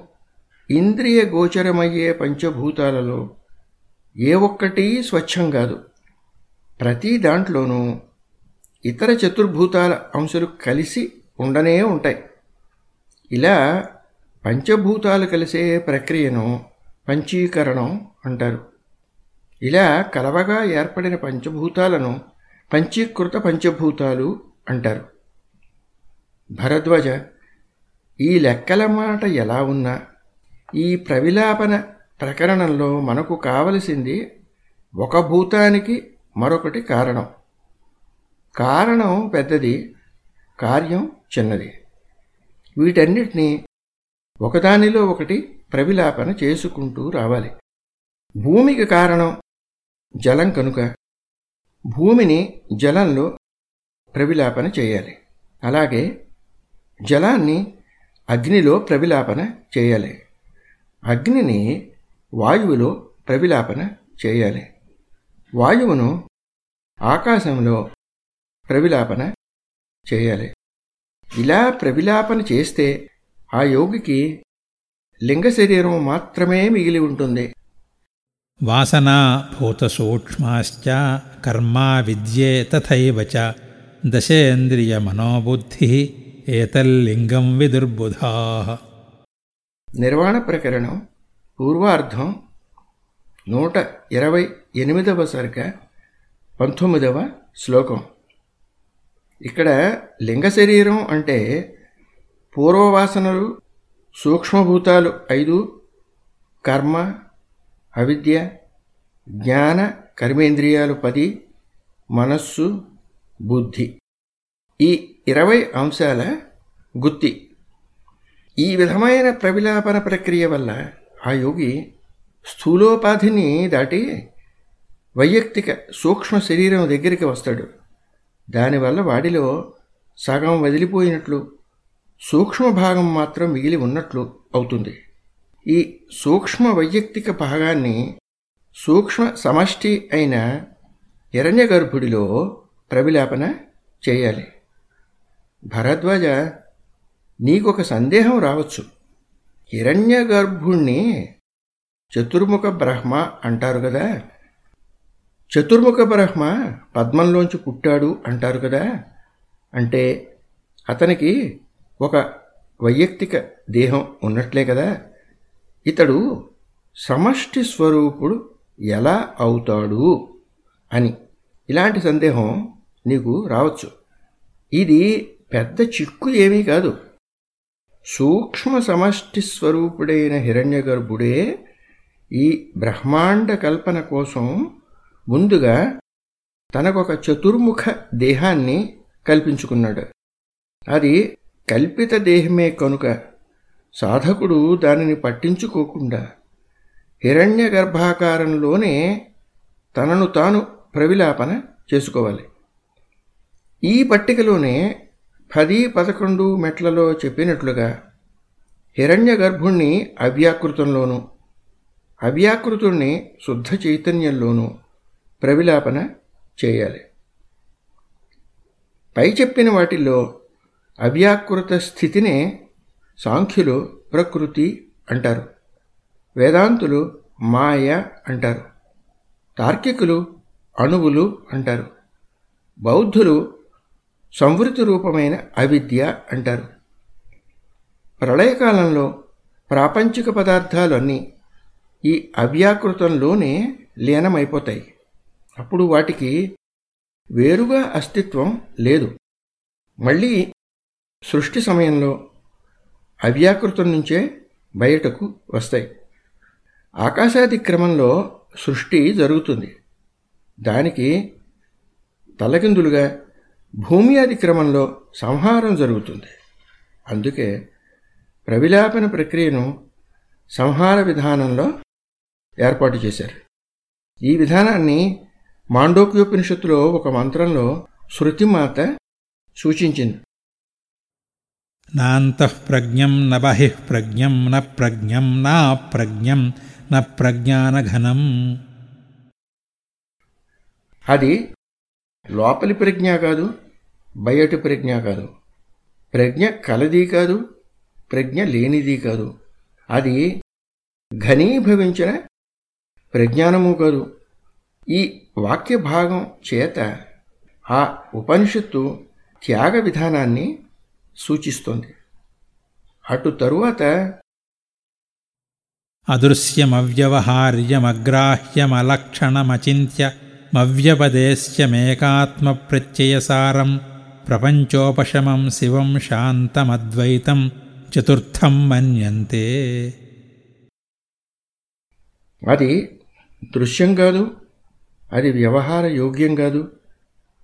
ఇంద్రియ గోచరమయ్యే పంచభూతాలలో ఏ ఒక్కటి స్వచ్ఛం కాదు. ప్రతి దాంట్లోనూ ఇతర చతుర్భూతాల అంశాలు కలిసి ఉండనే ఉంటాయి. ఇలా పంచభూతాలు కలిసే ప్రక్రియను పంచీకరణం అంటారు. ఇలా కలవగా ఏర్పడిన పంచభూతాలను పంచీకృత పంచభూతాలు అంటారు. భరద్వాజ ఈ లెక్కల మాట ఎలా ఉన్నా ఈ ప్రవిలాపన ప్రకరణంలో మనకు కావలసింది ఒక భూతానికి మరొకటి కారణం. కారణం పెద్దది కార్యం చిన్నది. వీటన్నిటినీ ఒకదానిలో ఒకటి ప్రవిలాపన చేసుకుంటూ రావాలి. భూమికి కారణం జలం కనుక భూమిని జలంలో ప్రవిలాపన చేయాలి. అలాగే జలాన్ని అగ్నిలో ప్రవిలాపన చేయాలి. అగ్నిని వాయువులో ప్రవిలాపన చేయాలి. వాయువును ఆకాశంలో ప్రవిలాపన చేయాలి. ఇలా ప్రవిలాపన చేస్తే ఆ యోగికి లింగ శరీరం మాత్రమే మిగిలి ఉంటుంది. వాసనా భూతసూక్ష్మాశ్చ కర్మా విద్యే తథైవ చ దశేంద్రియమనోబుద్ధి ఏతల్లింగం విదుర్బుధా. నిర్వాణ ప్రకరణం పూర్వార్ధం నూట ఇరవై ఎనిమిదవ సరిక పంతొమ్మిదవ శ్లోకం. ఇక్కడ లింగ శరీరం అంటే పూర్వవాసనలు సూక్ష్మభూతాలు ఐదు కర్మ అవిద్య జ్ఞాన కర్మేంద్రియాలు పది మనస్సు బుద్ధి. ఈ ఇరవై అంశాల గుత్తి ఈ విధమైన ప్రవిలాపన ప్రక్రియ వల్ల ఆ యోగి స్థూలోపాధిని దాటి వైయక్తిక సూక్ష్మ శరీరం దగ్గరికి వస్తాడు. దానివల్ల వాడిలో సగం వదిలిపోయినట్లు సూక్ష్మ భాగం మాత్రం మిగిలి ఉన్నట్లు అవుతుంది. ఈ సూక్ష్మ వైయక్తిక భాగాన్ని సూక్ష్మ సమష్టి అయిన హిరణ్య గర్భుడిలో ప్రవిలాపన చేయాలి. భరద్వాజ నీకొక సందేహం రావచ్చు. హిరణ్య గర్భుణ్ణి చతుర్ముఖ బ్రహ్మ అంటారు కదా. చతుర్ముఖ బ్రహ్మ పద్మంలోంచి పుట్టాడు అంటారు కదా. అంటే అతనికి ఒక వైయక్తిక దేహం ఉన్నట్లే కదా. ఇతడు సమష్టి స్వరూపుడు ఎలా అవుతాడు అని ఇలాంటి సందేహం నీకు రావచ్చు. ఇది పెద్ద చిక్కు ఏమీ కాదు. సూక్ష్మ సమష్టి స్వరూపుడైన హిరణ్య గర్భుడే ఈ బ్రహ్మాండ కల్పన కోసం ముందుగా తనకొక చతుర్ముఖ దేహాన్ని కల్పించుకున్నాడు. అది కల్పిత దేహమే కనుక సాధకుడు దానిని పట్టించుకోకుండా హిరణ్య గర్భాకారంలోనే తనను తాను ప్రవిలాపన చేసుకోవాలి. ఈ పట్టికలోనే పది పదకొండు మెట్లలో చెప్పినట్లుగా హిరణ్య గర్భుణ్ణి అవ్యాకృతంలోనూ అవ్యాకృతుణ్ణి శుద్ధ చైతన్యంలోనూ ప్రవిలాపన చేయాలి. పై చెప్పిన వాటిల్లో అవ్యాకృత స్థితినే సాంఖ్యులు ప్రకృతి అంటారు వేదాంతులు మాయ అంటారు తార్కికులు అణువులు అంటారు బౌద్ధులు సంవృతి రూపమైన అవిద్య అంటారు. ప్రళయకాలంలో ప్రాపంచిక పదార్థాలన్నీ ఈ అవ్యాకృతంలోనే లీనమైపోతాయి. అప్పుడు వాటికి వేరుగా అస్తిత్వం లేదు. మళ్ళీ సృష్టి సమయంలో అవ్యాకృతం నుంచే బయటకు వస్తాయి. ఆకాశాది క్రమంలో సృష్టి జరుగుతుంది. దానికి తలకిందులుగా భూమి ఆది క్రమంలో సంహారం జరుగుతుంది. అందుకే ప్రవిలాపన ప్రక్రియను సంహార విధానంలో ఏర్పాటు చేశారు. ఈ విధానాన్ని మాండోక్యోపనిషత్తులో ఒక మంత్రంలో శృతిమాత సూచించింది. నాంతఃప్రజ్ఞం న బహిః ప్రజ్ఞం న ప్రజ్ఞం నా ప్రజ్ఞం న ప్రజ్ఞానఘనం. అది లోపలి ప్రజ్ఞ కాదు బయటి ప్రజ్ఞ కాదు. ప్రజ్ఞ కలది కాదు ప్రజ్ఞ లేనిది కాదు. అది ఘనీభవించిన ప్రజ్ఞానము కాదు. ఈ వాక్య భాగం చేత ఆ ఉపనిషత్తు త్యాగ విధానాన్ని సూచిస్తుంది. అటు తరువాత అదృశ్యమవ్యవహార్యమగ్రాహ్యమలక్షణమచింత్య మవ్యపదేశ్యమేకాత్మప్రత్యయసారం ప్రపంచోపశమం శివం శాంతమద్వైతం చతుర్థం మన్యంతే. అది దృశ్యం కాదు అది వ్యవహార యోగ్యం కాదు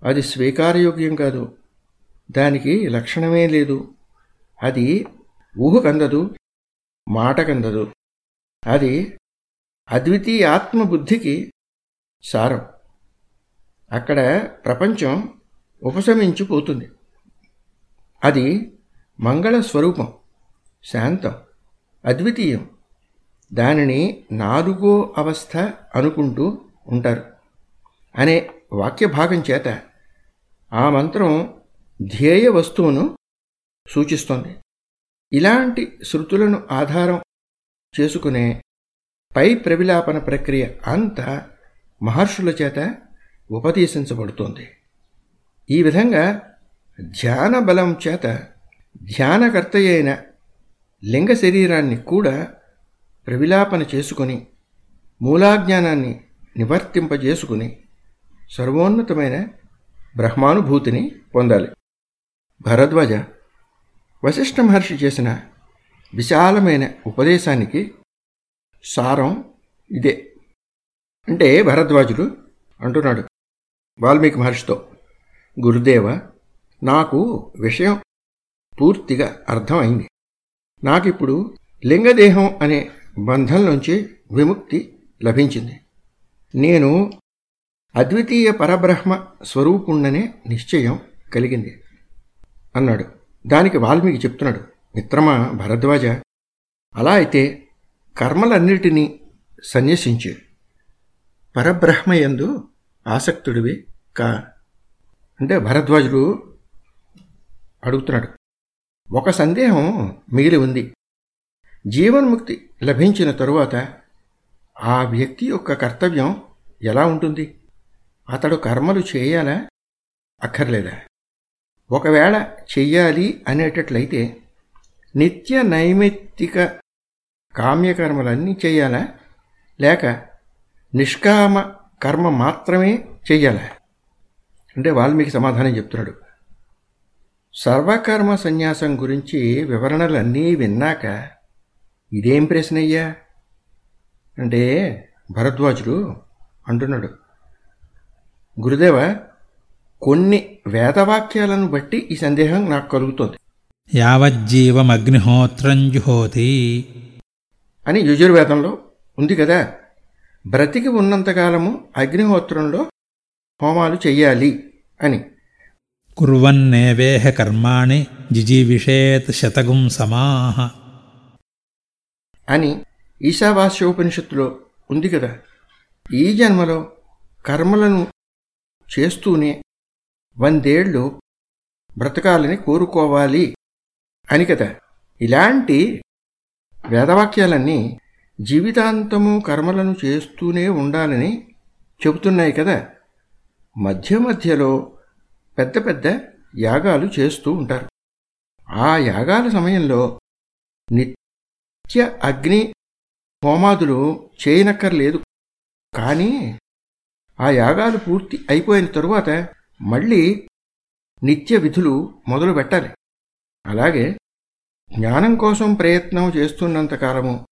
అది స్వీకారయోగ్యం కాదు. దానికి లక్షణమే లేదు. అది ఊహకందదు మాటకందదు అది అద్వితీయ ఆత్మబుద్ధికి సారం. అక్కడ ప్రపంచం ఉపశమించిపోతుంది అది మంగళ స్వరూపం శాంతం అద్వితీయం. దానిని నాలుగో అవస్థ అనుకుంటూ ఉంటారు. అనే వాక్య భాగం చేత ఆ మంత్రం ధ్యేయ వస్తువును సూచిస్తోంది. ఇలాంటి శృతులను ఆధారం చేసుకునే పై ప్రవిలాపన ప్రక్రియ అంతా మహర్షుల చేత ఉపదేశించబడుతోంది. ఈ విధంగా ధ్యాన బలం చేత ధ్యానకర్త అయిన లింగ శరీరాన్ని కూడా ప్రవిలాపన చేసుకుని మూలాజ్ఞానాన్ని నివర్తింపజేసుకుని సర్వోన్నతమైన బ్రహ్మానుభూతిని పొందాలి. భరద్వాజ వశిష్ఠ మహర్షి చేసిన విశాలమైన ఉపదేశానికి సారం ఇదే. అంటే భరద్వాజుడు అంటున్నాడు వాల్మీకి మహర్షితో. గురుదేవ నాకు విషయం పూర్తిగా అర్థమైంది. నాకిప్పుడు లింగదేహం అనే బంధం నుంచి విముక్తి లభించింది. నేను అద్వితీయ పరబ్రహ్మ స్వరూపుణ్ణనే నిశ్చయం కలిగింది అన్నాడు. దానికి వాల్మీకి చెప్తున్నాడు మిత్రమా భరద్వాజ అలా అయితే కర్మలన్నిటినీ సన్యసించు. పరబ్రహ్మయందు ఆసక్తుడివి కా అంటే భరద్వాజుడు అడుగుతున్నాడు ఒక సందేహం మిగిలి ఉంది. జీవన్ముక్తి లభించిన తరువాత ఆ వ్యక్తి యొక్క కర్తవ్యం ఎలా ఉంటుంది? అతడు కర్మలు చేయాలా? అక్కర్లేదా? ఒకవేళ చెయ్యాలి అనేటట్లయితే నిత్య నైమిత్తిక కామ్యకర్మలన్నీ చేయాలా లేక నిష్కామ కర్మ మాత్రమే చెయ్యాలా? అంటే వాల్మీకి సమాధానం చెప్తున్నాడు. సర్వకర్మ సన్యాసం గురించి వివరణలన్నీ విన్నాక ఇదేం ప్రశ్నయ్యా? అంటే భరద్వాజుడు అంటున్నాడు. గురుదేవ కొన్ని వేదవాక్యాలను బట్టి ఈ సందేహం నాకు కలుగుతోంది. యావజ్జీవమగ్నిహోత్రం జుహోతి. అని యజుర్వేదంలో ఉంది కదా. బ్రతికి ఉన్నంతకాలము అగ్నిహోత్రంలో హోమాలు చెయ్యాలి అని. కుర్వన్నేవేహ కర్మాణి జిజీవిషేత్ శతగుం సమాహ. అని ఈశావాస్యోపనిషత్తులో ఉంది కదా. ఈ జన్మలో కర్మలను చేస్తూనే వందేళ్ళు బ్రతకాలని కోరుకోవాలి అని కదా. ఇలాంటి వేదవాక్యాలన్నీ జీవితాంతము కర్మలను చేస్తూనే ఉండాలని చెబుతున్నాయి కదా. మధ్య మధ్యలో పెద్ద పెద్ద యాగాలు చేస్తూ ఉంటారు. ఆ యాగాల సమయంలో నిత్య అగ్ని హోమాదులు చేయనక్కర్లేదు. కానీ ఆ యాగాలు పూర్తి అయిపోయిన తరువాత మళ్ళీ నిత్య విధులు మొదలు పెట్టాలి. అలాగే జ్ఞానం కోసం ప్రయత్నం చేస్తున్నంతకాలము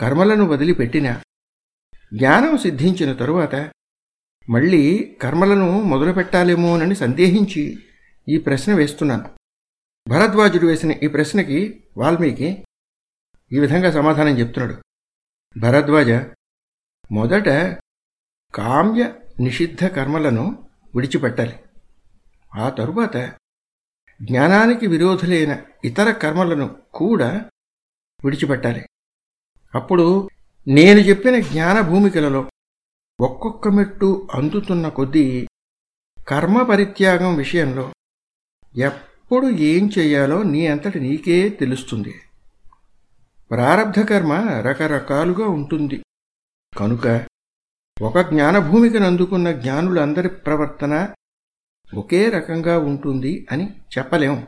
కర్మలను వదిలిపెట్టిన జ్ఞానం సిద్ధించిన తరువాత మళ్ళీ కర్మలను మొదలుపెట్టాలేమోనని సందేహించి ఈ ప్రశ్న వేస్తున్నాను. భరద్వాజుడు వేసిన ఈ ప్రశ్నకి వాల్మీకి ఈ విధంగా సమాధానం చెప్తున్నాడు. భరద్వాజ మొదట కామ్య నిషిద్ధ కర్మలను విడిచిపెట్టాలి. ఆ తరువాత జ్ఞానానికి విరోధులైన ఇతర కర్మలను కూడా విడిచిపెట్టాలి. అప్పుడు నేను చెప్పిన జ్ఞాన భూమికలలో ఒక్కొక్క మెట్టు అందుతున్న కొద్దీ కర్మ పరిత్యాగం విషయంలో ఎప్పుడు ఏం చెయ్యాలో నీ అంతటి నీకే తెలుస్తుంది. ప్రారబ్ధ కర్మ రకరకాలుగా ఉంటుంది. కనుక ఒక జ్ఞానభూమికను అందుకున్న జ్ఞానులందరి ప్రవర్తన ఒకే రకంగా ఉంటుంది అని చెప్పలేం.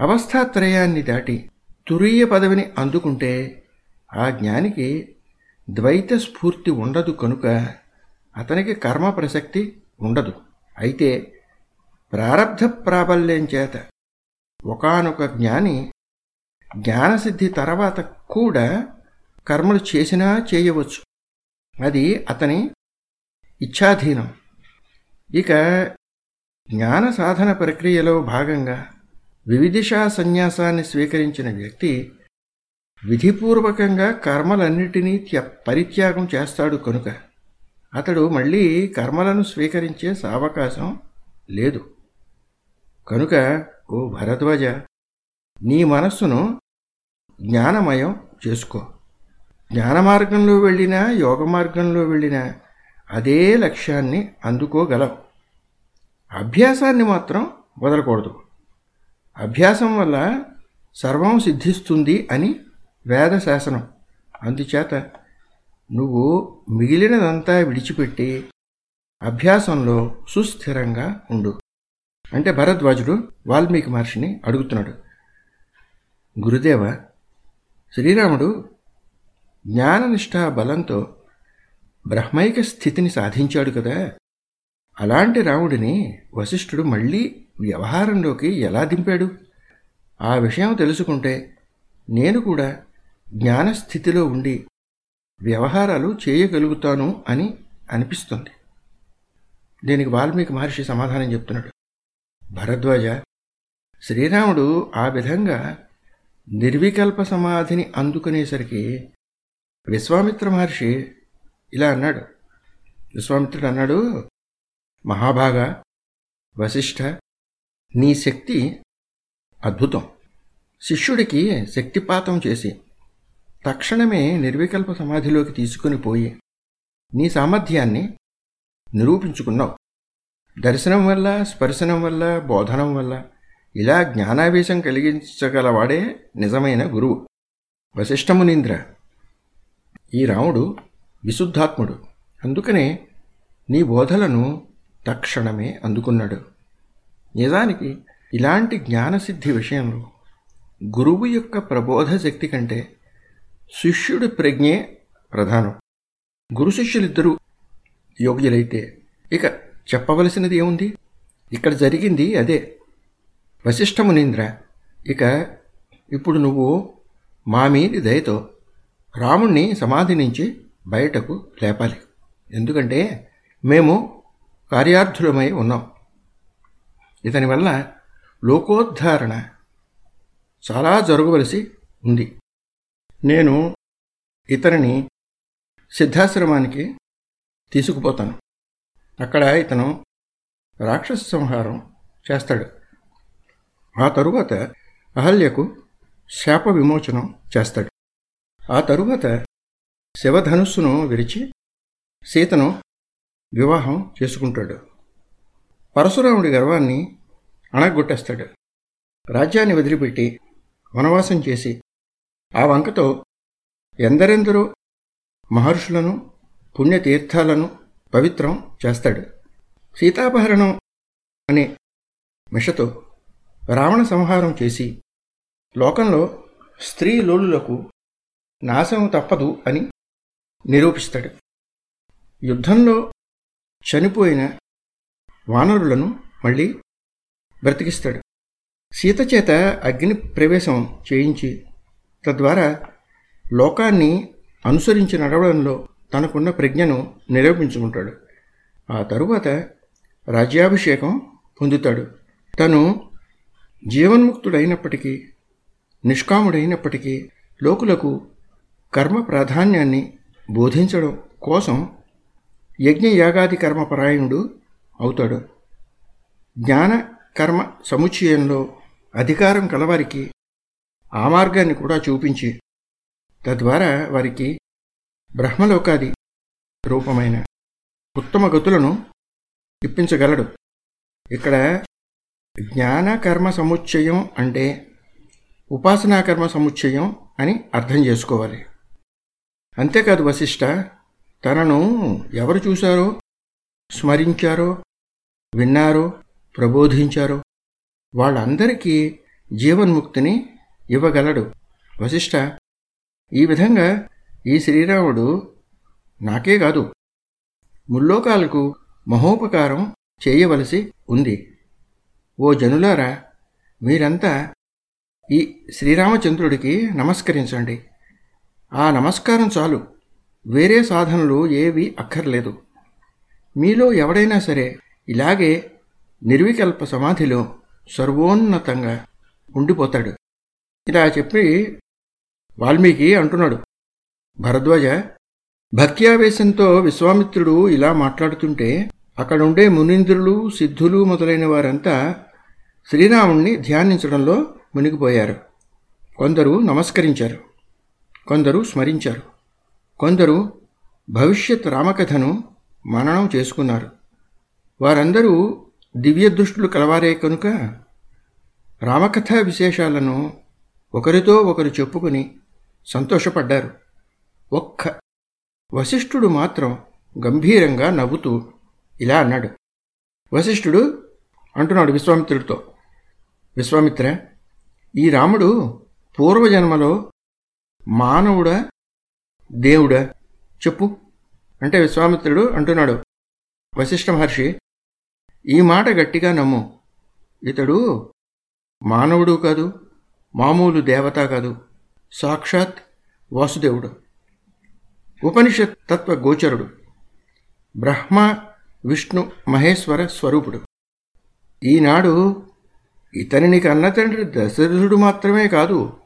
అవస్థాత్రయాన్ని దాటి తురీయ పదవిని అందుకుంటే ఆ జ్ఞానికి ద్వైత స్ఫూర్తి ఉండదు కనుక అతనికి కర్మ ప్రసక్తి ఉండదు. అయితే ప్రారబ్ధ ప్రాబల్యం చేత ఒకనొక జ్ఞాని జ్ఞానసిద్ధి తర్వాత కూడా కర్మలు చేసినా చేయవచ్చు. అది అతని ఇచ్ఛాధీనం. ఇక జ్ఞాన సాధన ప్రక్రియలో భాగంగా వివిధిషా సన్యాసాన్ని స్వీకరించిన వ్యక్తి విధిపూర్వకంగా కర్మలన్నిటినీ త్య పరిత్యాగం చేస్తాడు కనుక అతడు మళ్ళీ కర్మలను స్వీకరించే సావకాశం లేదు. కనుక ఓ భరద్వాజ నీ మనస్సును జ్ఞానమయం చేసుకో. జ్ఞాన మార్గంలో వెళ్ళినా యోగ మార్గంలో వెళ్ళినా అదే లక్ష్యాన్ని అందుకోగలవు. అభ్యాసాన్ని మాత్రం వదలకూడదు. అభ్యాసం వల్ల సర్వం సిద్ధిస్తుంది అని వేద శాసనం అందుచేత నువ్వు మిగిలినదంతా విడిచిపెట్టి అభ్యాసంలో సుస్థిరంగా ఉండు. అంటే భరద్వాజుడు వాల్మీకి మహర్షిని అడుగుతున్నాడు. గురుదేవ శ్రీరాముడు జ్ఞాననిష్టా బలంతో బ్రహ్మైక స్థితిని సాధించాడు కదా. అలాంటి రాముడిని వశిష్ఠుడు మళ్ళీ వ్యవహారంలోకి ఎలా దింపాడు? ఆ విషయం తెలుసుకుంటే నేను కూడా జ్ఞానస్థితిలో ఉండి వ్యవహారాలు చేయగలుగుతాను అని అనిపిస్తుంది. దీనికి వాల్మీకి మహర్షి సమాధానం చెప్తున్నాడు. భరద్వాజ శ్రీరాముడు ఆ విధంగా నిర్వికల్ప సమాధిని అందుకునేసరికి విశ్వామిత్ర మహర్షి ఇలా అన్నాడు. విశ్వామిత్రుడు అన్నాడు మహాభాగ వశిష్ఠ నీ శక్తి అద్భుతం. శిష్యుడికి శక్తిపాతం చేసి తక్షణమే నిర్వికల్ప సమాధిలోకి తీసుకుని పోయి నీ సామర్థ్యాన్ని నిరూపించుకున్నావు. దర్శనం వల్ల స్పర్శనం వల్ల బోధనం వల్ల ఇలా జ్ఞానావేశం కలిగించగలవాడే నిజమైన గురువు. వశిష్ఠమునీంద్ర ఈ రాముడు విశుద్ధాత్ముడు. అందుకనే నీ బోధలను తక్షణమే అందుకున్నాడు. నిజానికి ఇలాంటి జ్ఞానసిద్ధి విషయంలో గురువు యొక్క ప్రబోధ శక్తి కంటే శిష్యుడి ప్రజ్ఞే ప్రధానం. గురు శిష్యులిద్దరూ యోగ్యులైతే ఇక చెప్పవలసినది ఏముంది? ఇక్కడ జరిగింది అదే. వశిష్ఠమునీంద్ర ఇక ఇప్పుడు నువ్వు మా మీది దయతో రాముణ్ణి సమాధి నుంచి బయటకు లేపాలి. ఎందుకంటే మేము కార్యార్థులమై ఉన్నాం. ఇతని వల్ల లోకోద్ధారణ చాలా జరగవలసి ఉంది. నేను ఇతనిని సిద్ధాశ్రమానికి తీసుకుపోతాను. అక్కడ ఇతను రాక్షస సంహారం చేస్తాడు. ఆ తరువాత అహల్యకు శాప విమోచనం చేస్తాడు. ఆ తరువాత శివధనుస్సును విరిచి సీతను వివాహం చేసుకుంటాడు. పరశురాముడి గర్వాన్ని అణగొట్టేస్తాడు. రాజ్యాన్ని వదిలిపెట్టి వనవాసం చేసి ఆ వంకతో ఎందరెందరో మహర్షులను పుణ్యతీర్థాలను పవిత్రం చేస్తాడు. సీతాపహరణం అనే మిషతో రావణ సంహారం చేసి లోకంలో స్త్రీ లోలులకు నాశం తప్పదు అని నిరూపిస్తాడు. యుద్ధంలో చనిపోయిన వానరులను మళ్ళీ బ్రతికిస్తాడు. సీత చేత అగ్ని ప్రవేశం చేయించి తద్వారా లోకాన్ని అనుసరించి నడవడంలో తనకున్న ప్రజ్ఞను నిరూపించుకుంటాడు. ఆ తరువాత రాజ్యాభిషేకం పొందుతాడు. తను జీవన్ముక్తుడైనప్పటికీ నిష్కాముడైనప్పటికీ లోకులకు కర్మ ప్రాధాన్యాన్ని బోధించడం కోసం యజ్ఞయాగాది కర్మపరాయణుడు అవుతాడు. జ్ఞాన కర్మ సముచ్చయంలో అధికారం కలవారికి ఆ మార్గాన్ని కూడా చూపించి తద్వారా వారికి బ్రహ్మలోకాది రూపమైన ఉత్తమ గతులను ఇప్పించగలడు. ఇక్కడ జ్ఞాన కర్మ సముచ్చయం అంటే ఉపాసనా కర్మ సముచ్చయం అని అర్థం చేసుకోవాలి. అంతేకాదు వశిష్ట తనను ఎవరు చూశారో స్మరించారో విన్నారో ప్రబోధించారో వాళ్ళందరికీ జీవన్ముక్తిని ఇవ్వగలడు. వశిష్ట ఈ విధంగా ఈ శ్రీరాముడు నాకే కాదు ముల్లోకాలకు మహోపకారం చేయవలసి ఉంది. ఓ జనులారా మీరంతా ఈ శ్రీరామచంద్రుడికి నమస్కరించండి. ఆ నమస్కారం చాలు. వేరే సాధనలు ఏవి అక్కర్లేదు. మీలో ఎవడైనా సరే ఇలాగే నిర్వికల్ప సమాధిలో సర్వోన్నతంగా ఉండిపోతాడు. ఇలా చెప్పి వాల్మీకి అంటున్నాడు. భరద్వాజ భక్త్యావేశంతో విశ్వామిత్రుడు ఇలా మాట్లాడుతుంటే అక్కడుండే మునీంద్రులు సిద్ధులు మొదలైన వారంతా శ్రీరాముణ్ణి ధ్యానించడంలో మునిగిపోయారు. కొందరు నమస్కరించారు. కొందరు స్మరించారు. కొందరు భవిష్యత్ రామకథను మననం చేసుకున్నారు. వారందరూ దివ్య దృష్టులు కలవారే కనుక రామకథ విశేషాలను ఒకరితో ఒకరు చెప్పుకుని సంతోషపడ్డారు. ఒక్క వశిష్ఠుడు మాత్రం గంభీరంగా నవ్వుతూ ఇలా అన్నాడు. వశిష్ఠుడు అంటున్నాడు విశ్వామిత్రుడితో. విశ్వామిత్ర ఈ రాముడు పూర్వజన్మలో మానవుడా దేవుడా చెప్పు అంటే విశ్వామిత్రుడు అంటున్నాడు. వశిష్ఠ మహర్షి ఈ మాట గట్టిగా నమ్ము. ఇతడు మానవుడు కాదు మామూలు దేవత కాదు. సాక్షాత్ వాసుదేవుడు. ఉపనిషత్ తత్వ గోచరుడు. బ్రహ్మ విష్ణు మహేశ్వర స్వరూపుడు. ఈనాడు ఇతనిని కన్న తండ్రి దశరథుడు మాత్రమే కాదు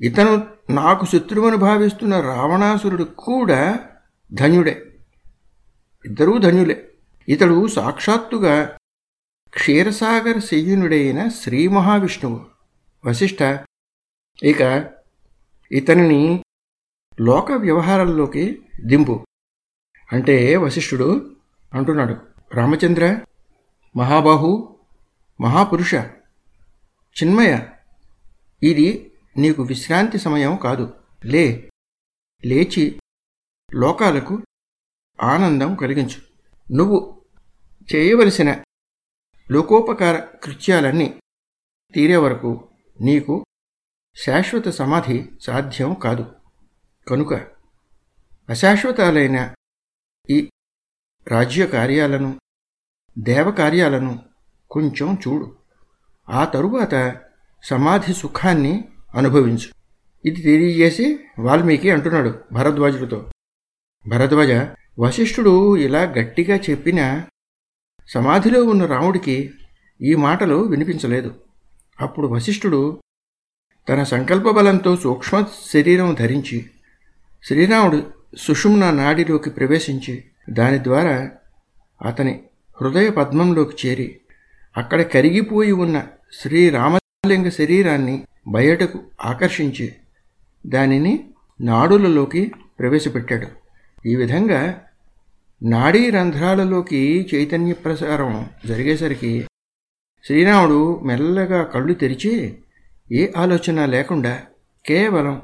ఇతను నాకు శత్రువును భావిస్తున్న రావణాసురుడు కూడా ధన్యుడే ఇద్దరూ ధన్యులే ఇతడు సాక్షాత్తుగా క్షీరసాగర శయ్యునుడైన శ్రీ మహావిష్ణువు. వశిష్ట. ఇక ఇతనిని లోక వ్యవహారాల్లోకి దింపు. అంటే వశిష్ఠుడు అంటున్నాడు రామచంద్ర మహాబాహు మహాపురుష చిన్మయ ఇది నీకు విశ్రాంతి సమయం కాదు. లే లేచి లోకాలకు ఆనందం కలిగించు. నువ్వు చేయవలసిన లోకోపకార కృత్యాలన్నీ తీరే వరకు నీకు శాశ్వత సమాధి సాధ్యం కాదు. కనుక అశాశ్వతాలైన ఈ రాజ్య కార్యాలను దేవకార్యాలను కొంచెం చూడు. ఆ తరువాత సమాధి సుఖాన్ని అనుభవించు. ఇది తెలియజేసి వాల్మీకి అంటున్నాడు భరద్వాజుడితో భరద్వాజ వశిష్ఠుడు ఇలా గట్టిగా చెప్పిన సమాధిలో ఉన్న రాముడికి ఈ మాటలు వినిపించలేదు. అప్పుడు వశిష్ఠుడు తన సంకల్ప బలంతో సూక్ష్మ శరీరం ధరించి శ్రీరాముడు సుషుమ్న నాడిలోకి ప్రవేశించి దాని ద్వారా అతని హృదయ పద్మంలోకి చేరి అక్కడ కరిగిపోయి ఉన్న శ్రీరామలింగ శరీరాన్ని బయటకు ఆకర్షించి దానిని నాడులలోకి ప్రవేశపెట్టాడు. ఈ విధంగా నాడీ రంధ్రాలలోకి చైతన్య ప్రసారం జరిగేసరికి శ్రీరాముడు మెల్లగా కళ్ళు తెరిచి ఏ ఆలోచన లేకుండా కేవలం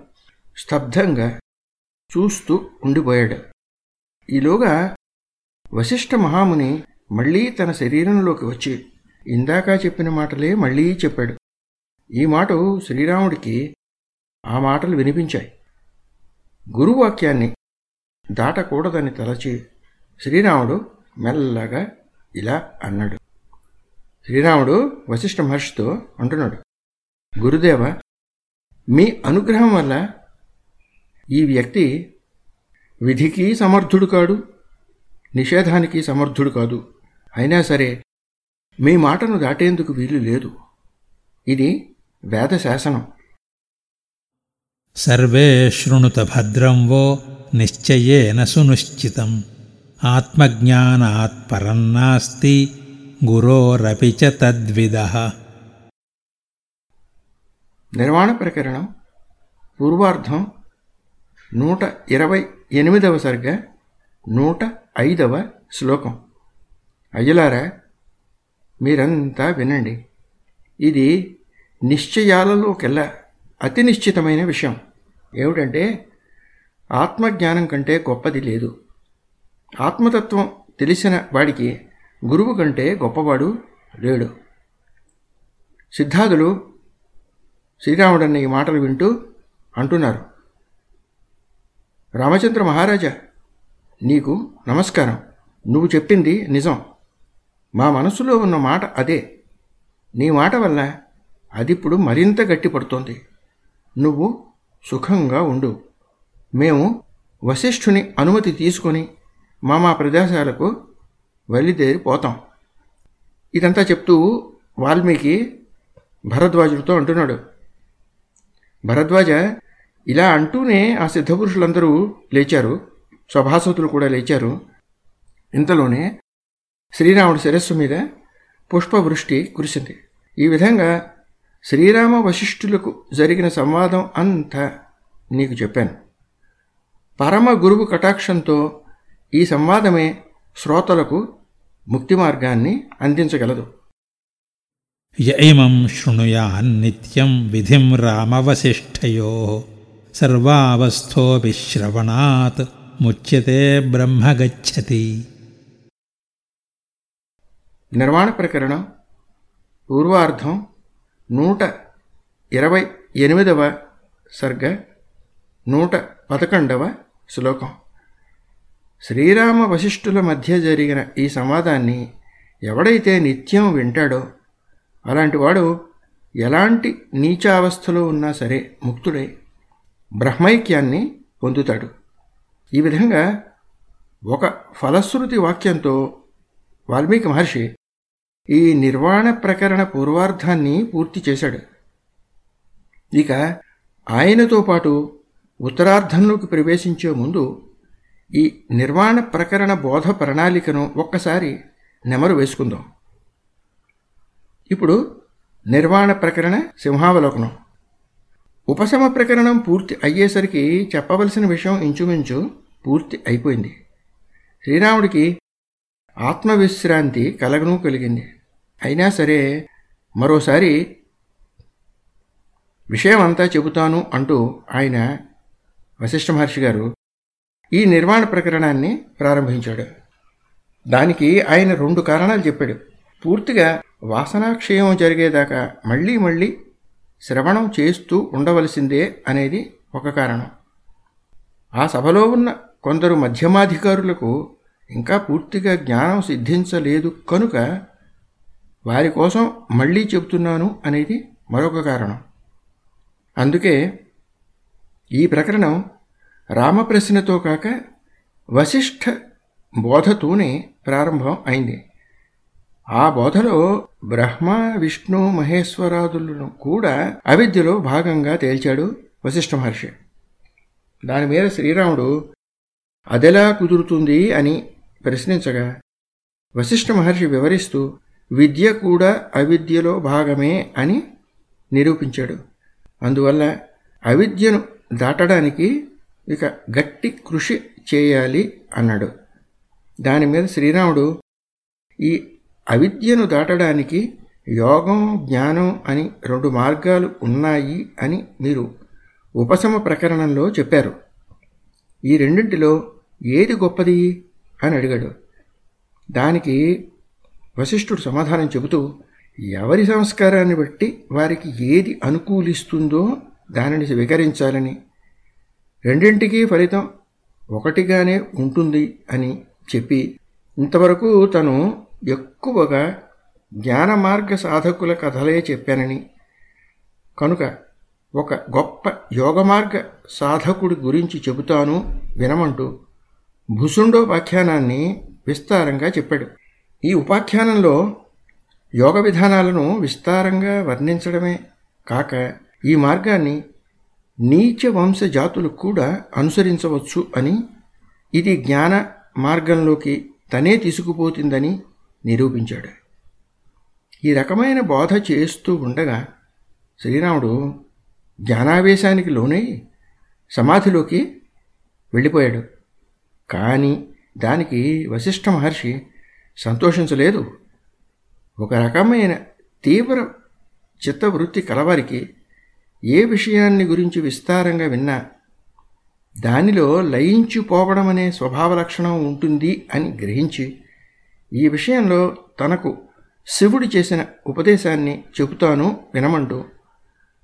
స్తబ్దంగా చూస్తూ ఉండిపోయాడు. ఈలోగా వశిష్ఠ మహాముని మళ్ళీ తన శరీరంలోకి వచ్చి ఇందాక చెప్పిన మాటలే మళ్ళీ చెప్పాడు. ఈ మాట శ్రీరాముడికి ఆ మాటలు వినిపించాయి. గురువాక్యాన్ని దాటకూడదని తలచి శ్రీరాముడు మెల్లగా ఇలా అన్నాడు. శ్రీరాముడు వశిష్ఠ మహర్షితో అంటున్నాడు గురుదేవ మీ అనుగ్రహం వల్ల ఈ వ్యక్తి విధికి సమర్థుడు కాడు నిషేధానికి సమర్థుడు కాదు. అయినా సరే మీ మాటను దాటేందుకు వీలు లేదు. ఇది వేదశాసనం. సర్వే శృణుత భద్రం వో నిశ్చయేన సునిశ్చితం. ఆత్మజ్ఞానాత్ పరం నాస్తి. గురోరపి చ తద్విదః. నిర్వాణ ప్రకరణం పూర్వార్ధం నూట ఇరవై ఎనిమిదవ సర్గ నూట ఐదవ శ్లోకం. అయ్యలారా మీరంతా వినండి. ఇది నిశ్చయాలలోకెల్లా అతి నిశ్చితమైన విషయం. ఏమిటంటే ఆత్మజ్ఞానం కంటే గొప్పది లేదు. ఆత్మతత్వం తెలిసిన వాడికి గురువు కంటే గొప్పవాడు లేడు. సిద్ధాదులు శ్రీరాముడన్న ఈ మాటలు వింటూ అంటున్నారు. రామచంద్ర మహారాజా నీకు నమస్కారం. నువ్వు చెప్పింది నిజం. మా మనసులో ఉన్న మాట అదే. నీ మాట వల్ల అది ఇప్పుడు మరింత గట్టిపడుతోంది నువ్వు సుఖంగా ఉండు. మేము వశిష్ఠుని అనుమతి తీసుకొని మా మా ప్రదేశాలకు వెళ్ళిదేరిపోతాం ఇదంతా చెప్తూ వాల్మీకి భరద్వాజుడితో అంటున్నాడు. భరద్వాజ ఇలా అంటూనే ఆ సిద్ధపురుషులందరూ లేచారు. సభాసతులు కూడా లేచారు. ఇంతలోనే శ్రీరాముడి శిరస్సు మీద పుష్పవృష్టి కురిసింది. ఈ విధంగా శ్రీరామ వశిష్ఠులకు జరిగిన సంవాదం అంతా నీకు చెప్పాను. పరమ గురువు కటాక్షంతో ఈ సంవాదమే శ్రోతలకు ముక్తి మార్గాన్ని అందించగలదు. యైమం శృణుయాన్నిత్యం విధిం రామవశిష్ఠయో సర్వావస్థోపి శ్రవణాత్ ముచ్యతే బ్రహ్మ గచ్చతి నిర్వాణ ప్రకరణం పూర్వార్ధం నూట ఇరవై ఎనిమిదవ సర్గ నూట పదకొండవ శ్లోకం. శ్రీరామ వశిష్ఠుల మధ్య జరిగిన ఈ సంవాదాన్ని ఎవడైతే నిత్యం వింటాడో అలాంటివాడు ఎలాంటి నీచావస్థలో ఉన్నా సరే ముక్తుడై బ్రహ్మైక్యాన్ని పొందుతాడు. ఈ విధంగా ఒక ఫలశ్రుతి వాక్యంతో వాల్మీకి మహర్షి ఈ నిర్వాణ ప్రకరణ పూర్వార్థాన్ని పూర్తి చేశాడు. ఇక ఆయనతో పాటు ఉత్తరార్ధంలోకి ప్రవేశించే ముందు ఈ నిర్వాణ ప్రకరణ బోధ ప్రణాళికను ఒక్కసారి నెమరు వేసుకుందాం. ఇప్పుడు నిర్వాణ ప్రకరణ సింహావలోకనం. ఉపశమ ప్రకరణం పూర్తి అయ్యేసరికి చెప్పవలసిన విషయం ఇంచుమించు పూర్తి అయిపోయింది. శ్రీరాముడికి ఆత్మవిశ్రాంతి కలగను కలిగింది. అయినా సరే మరోసారి విషయం అంతా చెబుతాను అంటూ ఆయన వశిష్ఠ మహర్షి గారు ఈ నిర్మాణ ప్రకరణాన్ని ప్రారంభించాడు. దానికి ఆయన రెండు కారణాలు చెప్పాడు. పూర్తిగా వాసనాక్షయం జరిగేదాకా మళ్ళీ మళ్ళీ శ్రవణం చేస్తూ ఉండవలసిందే అనేది ఒక కారణం. ఆ సభలో ఉన్న కొందరు మధ్యమాధికారులకు ఇంకా పూర్తిగా జ్ఞానం సిద్ధించలేదు కనుక వారి కోసం మళ్ళీ చెబుతున్నాను అనేది మరొక కారణం. అందుకే ఈ ప్రకరణం రామప్రశ్నతో కాక వశిష్ఠ బోధతోనే ప్రారంభం అయింది. ఆ బోధలో బ్రహ్మ విష్ణు మహేశ్వరాదులను కూడా అవిద్యలో భాగంగా తేల్చాడు వశిష్ఠ మహర్షి. దాని మీద శ్రీరాముడు అదెలా కుదురుతుంది? అని ప్రశ్నించగా వశిష్ఠ మహర్షి వివరిస్తూ విద్య కూడా అవిద్యలో భాగమే అని నిరూపించాడు. అందువల్ల అవిద్యను దాటడానికి ఇక గట్టి కృషి చేయాలి అన్నాడు. దాని మీద శ్రీరాముడు ఈ అవిద్యను దాటడానికి యోగం జ్ఞానం అని రెండు మార్గాలు ఉన్నాయి అని మీరు ఉపశమ ప్రకరణంలో చెప్పారు. ఈ రెండింటిలో ఏది గొప్పది? అని అడిగాడు. దానికి వశిష్ఠుడు సమాధానం చెబుతూ ఎవరి సంస్కారాన్ని బట్టి వారికి ఏది అనుకూలిస్తుందో దానిని స్వీకరించాలని రెండింటికీ ఫలితం ఒకటిగానే ఉంటుంది అని చెప్పి ఇంతవరకు తను ఎక్కువగా జ్ఞాన మార్గ సాధకుల కథలే చెప్పానని. కనుక ఒక గొప్ప యోగమార్గ సాధకుడి గురించి చెబుతాను వినమంటూ భుసుండోపాఖ్యానాన్ని విస్తారంగా చెప్పాడు. ఈ ఉపాఖ్యానంలో యోగ విధానాలను విస్తారంగా వర్ణించడమే కాక ఈ మార్గాన్ని నీచ వంశ జాతులు కూడా అనుసరించవచ్చు అని ఇది జ్ఞాన మార్గంలోకి తనే తీసుకుపోతుందని నిరూపించాడు. ఈ రకమైన బోధ చేస్తూ ఉండగా శ్రీరాముడు జ్ఞానావేశానికి లోనై సమాధిలోకి వెళ్ళిపోయాడు. కానీ దానికి వశిష్ఠ మహర్షి సంతోషించలేదు. ఒక రకమైన తీవ్ర చిత్తవృత్తి కలవారికి ఏ విషయాన్ని గురించి విస్తారంగా విన్నా దానిలో లయించిపోవడం అనే స్వభావ లక్షణం ఉంటుంది అని గ్రహించి ఈ విషయంలో తనకు శివుడు చేసిన ఉపదేశాన్ని చెబుతాను వినమంటూ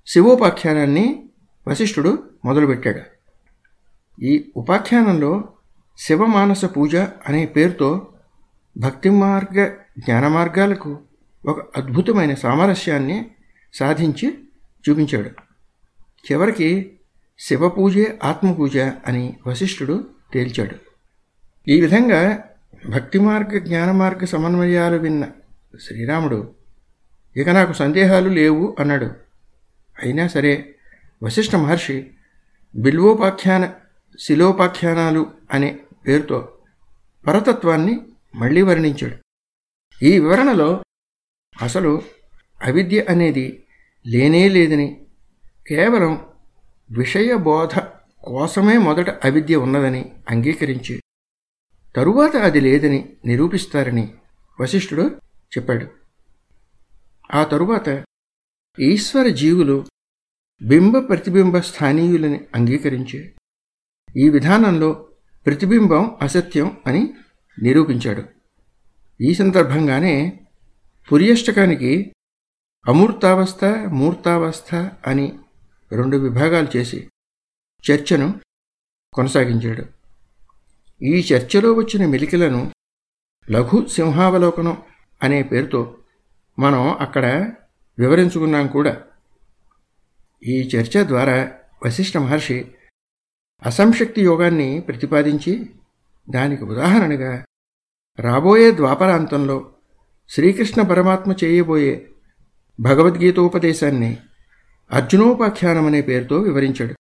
శివోపాఖ్యానాన్ని వశిష్ఠుడు మొదలుపెట్టాడు. ఈ ఉపాఖ్యానంలో శివమానస పూజ అనే పేరుతో భక్తి మార్గ జ్ఞాన మార్గాలకు ఒక అద్భుతమైన సామరస్యాన్ని సాధించి చూపించాడు. చివరికి శివపూజే ఆత్మపూజ అని వశిష్ఠుడు తేల్చాడు. ఈ విధంగా భక్తి మార్గ జ్ఞాన మార్గ సమన్వయాలు విన్న శ్రీరాముడు ఇక నాకు సందేహాలు లేవు అన్నాడు. అయినా సరే వశిష్ఠ మహర్షి బిల్వోపాఖ్యాన శిలోపాఖ్యానాలు అనే పేరుతో పరతత్వాన్ని మళ్ళీ వర్ణించాడు. ఈ వివరణలో అసలు అవిద్య అనేది లేనే లేదని. కేవలం విషయబోధ కోసమే మొదట అవిద్య ఉన్నదని అంగీకరించి తరువాత అది లేదని నిరూపిస్తారని వశిష్ఠుడు చెప్పాడు. ఆ తరువాత ఈశ్వర జీవులు బింబ ప్రతిబింబ స్థానీయులని అంగీకరించి ఈ విధానంలో ప్రతిబింబం అసత్యం అని నిరూపించాడు. ఈ సందర్భంగానే పుర్యష్టకానికి అమూర్తావస్థ మూర్తావస్థ అని రెండు విభాగాలు చేసి చర్చను కొనసాగించాడు. ఈ చర్చలో వచ్చిన మెలికలను లఘు సింహావలోకనం అనే పేరుతో మనం అక్కడ వివరించుకున్నాం కూడా. ఈ చర్చ ద్వారా వశిష్ఠ మహర్షి అసంశక్తి యోగాన్ని ప్రతిపాదించి దానికి ఉదాహరణగా రాబోయే ద్వాపరాంతంలో శ్రీకృష్ణ పరమాత్మ చేయబోయే భగవద్గీతోపదేశాన్ని అర్జునోపాఖ్యానం అనే పేరుతో వివరించాడు.